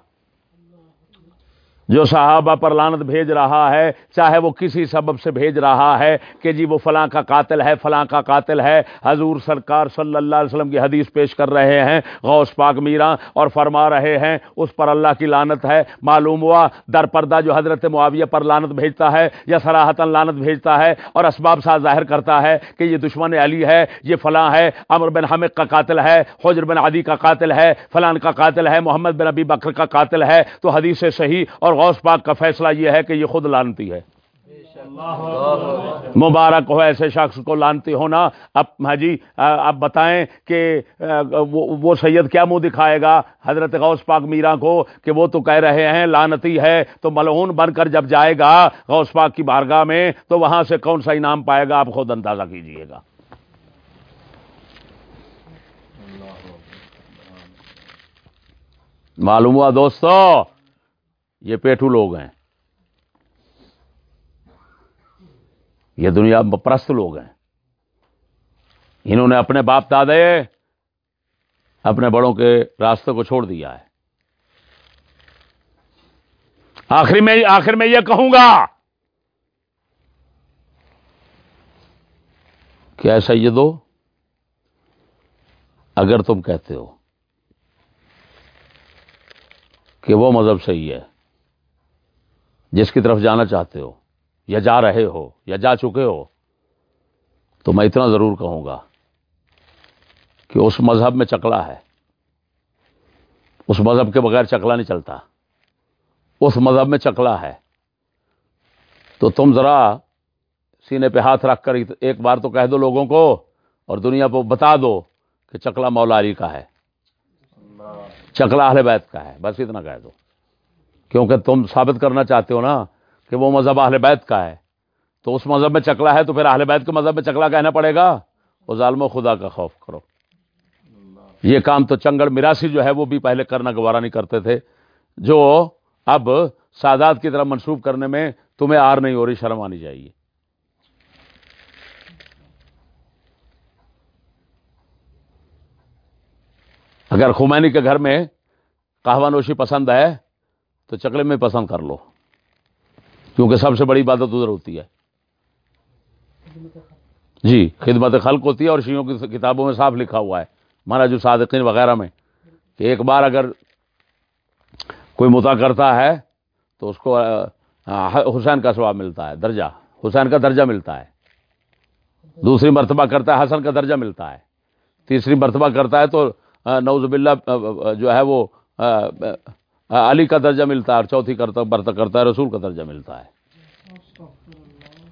جو صحابہ پر لانت بھیج رہا ہے، چاہے وہ کسی سبب سے بھیج رہا ہے کہ جی وہ فلاں کا قاتل ہے، فلاں کا قاتل ہے، حضور سرکار صلی اللہ علیہ وسلم کی حدیث پیش کر رہے ہیں، غوث پاک میرا، اور فرما رہے ہیں، اس پر اللہ کی لانت ہے، معلوم ہوا در پردہ جو حضرت معاویہ پر لانت بھیجتا ہے یا سراہتاً لانت بھیجتا ہے اور اسباب ساتھ ظاہر کرتا ہے کہ یہ دشمن علی ہے، یہ فلاں ہے امر بن حمق کا قاتل ہے، حجر بن عدی کا قاتل ہے، فلان کا قاتل ہے، محمد بن ابی بکر کا قاتل ہے، تو حدیث صحیح اور غوث پاک کا فیصلہ یہ ہے کہ یہ خود لانتی ہے۔ مبارک ہو ایسے شخص کو لانتی ہونا۔ اب ہاں جی آپ بتائیں کہ وہ سید کیا منہ دکھائے گا؟ حضرت غوث پاک میرا کو کہ وہ تو کہہ رہے ہیں، لانتی ہے، تو ملعون بن کر جب جائے گا غوث پاک کی بارگاہ میں، تو وہاں سے کون سا انعام پائے گا؟ آپ خود اندازہ کیجیے گا۔ معلوم ہوا دوستو؟ یہ پیٹو لوگ ہیں۔ یہ دنیا پرست لوگ ہیں۔ انہوں نے اپنے باپ دادے اپنے بڑوں کے راستے کو چھوڑ دیا ہے۔ آخر میں آخر میں یہ کہوں گا کہ ایسا یہ دو اگر تم کہتے ہو کہ وہ مذہب صحیح ہے جس کی طرف جانا چاہتے ہو یا جا رہے ہو یا جا چکے ہو تو میں اتنا ضرور کہوں گا کہ اس مذہب میں چکلا ہے۔ اس مذہب کے بغیر چکلا نہیں چلتا۔ اس مذہب میں چکلا ہے۔ تو تم ذرا سینے پہ ہاتھ رکھ کر ایک بار تو کہہ دو لوگوں کو اور دنیا کو بتا دو کہ چکلا مولا علی کا ہے۔ چکلا اہل بیت کا ہے بس اتنا کہہ دو۔ کیونکہ تم ثابت کرنا چاہتے ہو نا کہ وہ مذہب اہل بیت کا ہے۔ تو اس مذہب میں چکلا ہے تو پھر اہل بیت کے مذہب میں چکلا کہنا پڑے گا؟ وہ ظالم و خدا کا خوف کرو۔ یہ کام تو چنگڑ میراسی جو ہے وہ بھی پہلے کرنا گوارا نہیں کرتے تھے۔ جو اب سادات کی طرح منسوخ کرنے میں تمہیں آر نہیں ہو رہی، شرم آنی چاہیے۔ اگر خمینی کے گھر میں قہوہ نوشی پسند ہے تو چکلے میں پسند کر لو۔ کیونکہ سب سے بڑی عبادت ادھر ہوتی ہے۔ جی خدمت خلق ہوتی ہے اور شیوں کی کتابوں میں صاف لکھا ہوا ہے۔ مہاراج جو صادقین وغیرہ میں کہ ایک بار اگر کوئی متا کرتا ہے تو اس کو حسین کا ثواب ملتا ہے، درجہ۔ حسین کا درجہ ملتا ہے۔ دوسری مرتبہ کرتا ہے، حسن کا درجہ ملتا ہے۔ تیسری مرتبہ کرتا ہے تو نوز باللہ جو ہے وہ علی کا درجہ ملتا ہے اور چوتھی کرتا برتا کرتا ہے، رسول کا درجہ ملتا ہے۔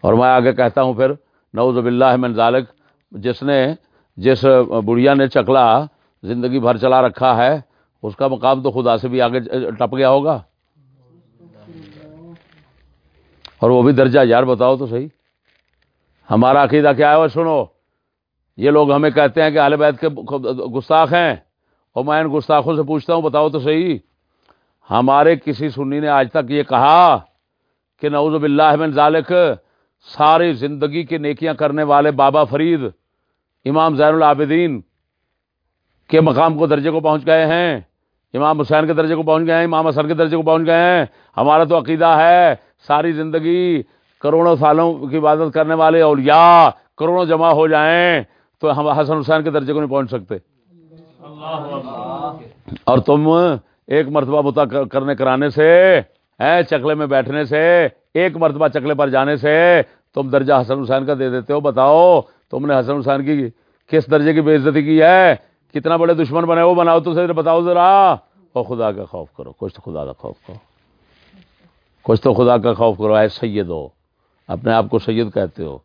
اور میں آگے کہتا ہوں پھر نوز باللہ من ذالک، جس نے، جس بڑھیا نے چکلا، زندگی بھر چلا رکھا ہے، اس کا مقام تو خدا سے بھی آگے ٹپ گیا ہوگا۔ اور وہ بھی درجہ، یار بتاؤ تو صحیح۔ ہمارا عقیدہ کیا ہے؟ وہ سنو، یہ لوگ ہمیں کہتے ہیں کہ اہل بیت کے گستاخ ہیں۔ اور میں ان گستاخوں سے پوچھتا ہوں، بتاؤ تو صحیح۔ ہمارے کسی سنی نے آج تک یہ کہا کہ نعوذ باللہ من ذالک، ساری زندگی کی نیکیاں کرنے والے بابا فرید، امام زین العابدین کے مقام کو درجے کو پہنچ گئے ہیں، امام حسین کے درجے کو پہنچ گئے ہیں، امام حسن کے درجے کو پہنچ گئے ہیں، ہمارا تو عقیدہ ہے ساری زندگی کروڑوں سالوں کی عبادت کرنے والے اولیاء کروڑوں جمع ہو جائیں تو ہم حسن حسین کے درجے کو نہیں پہنچ سکتے۔ اور تم ایک مرتبہ متا کرنے کرانے سے چکلے میں بیٹھنے سے، ایک مرتبہ چکلے پر جانے سے، تم درجہ حسن حسین کا دے دیتے ہو، بتاؤ، تم نے حسن حسین کی کس درجے کی بے عزتی کی ہے؟ کتنا بڑے دشمن بنے وہ بناؤ تو صحیح بتاؤ ذرا۔ اور خدا کا خوف کرو، کچھ تو خدا کا خوف کرو۔ کچھ تو خدا کا خوف کرو، اے سید ہو اپنے آپ کو سید کہتے ہو۔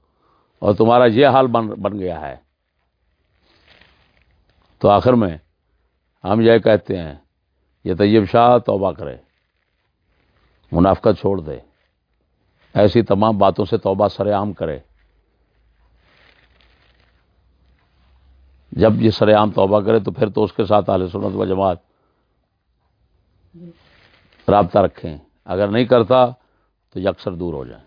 اور تمہارا یہ حال بن بن گیا ہے۔ تو آخر میں ہم یہ کہتے ہیں یہ طیب شاہ توبہ کرے منافقت چھوڑ دے ایسی تمام باتوں سے توبہ سر عام کرے جب یہ سر عام توبہ کرے تو پھر تو اس کے ساتھ اہل سنت و جماعت رابطہ رکھیں۔ اگر نہیں کرتا تو یکسر دور ہو جائیں۔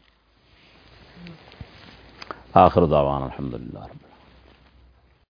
آخر دعوان الحمد للہ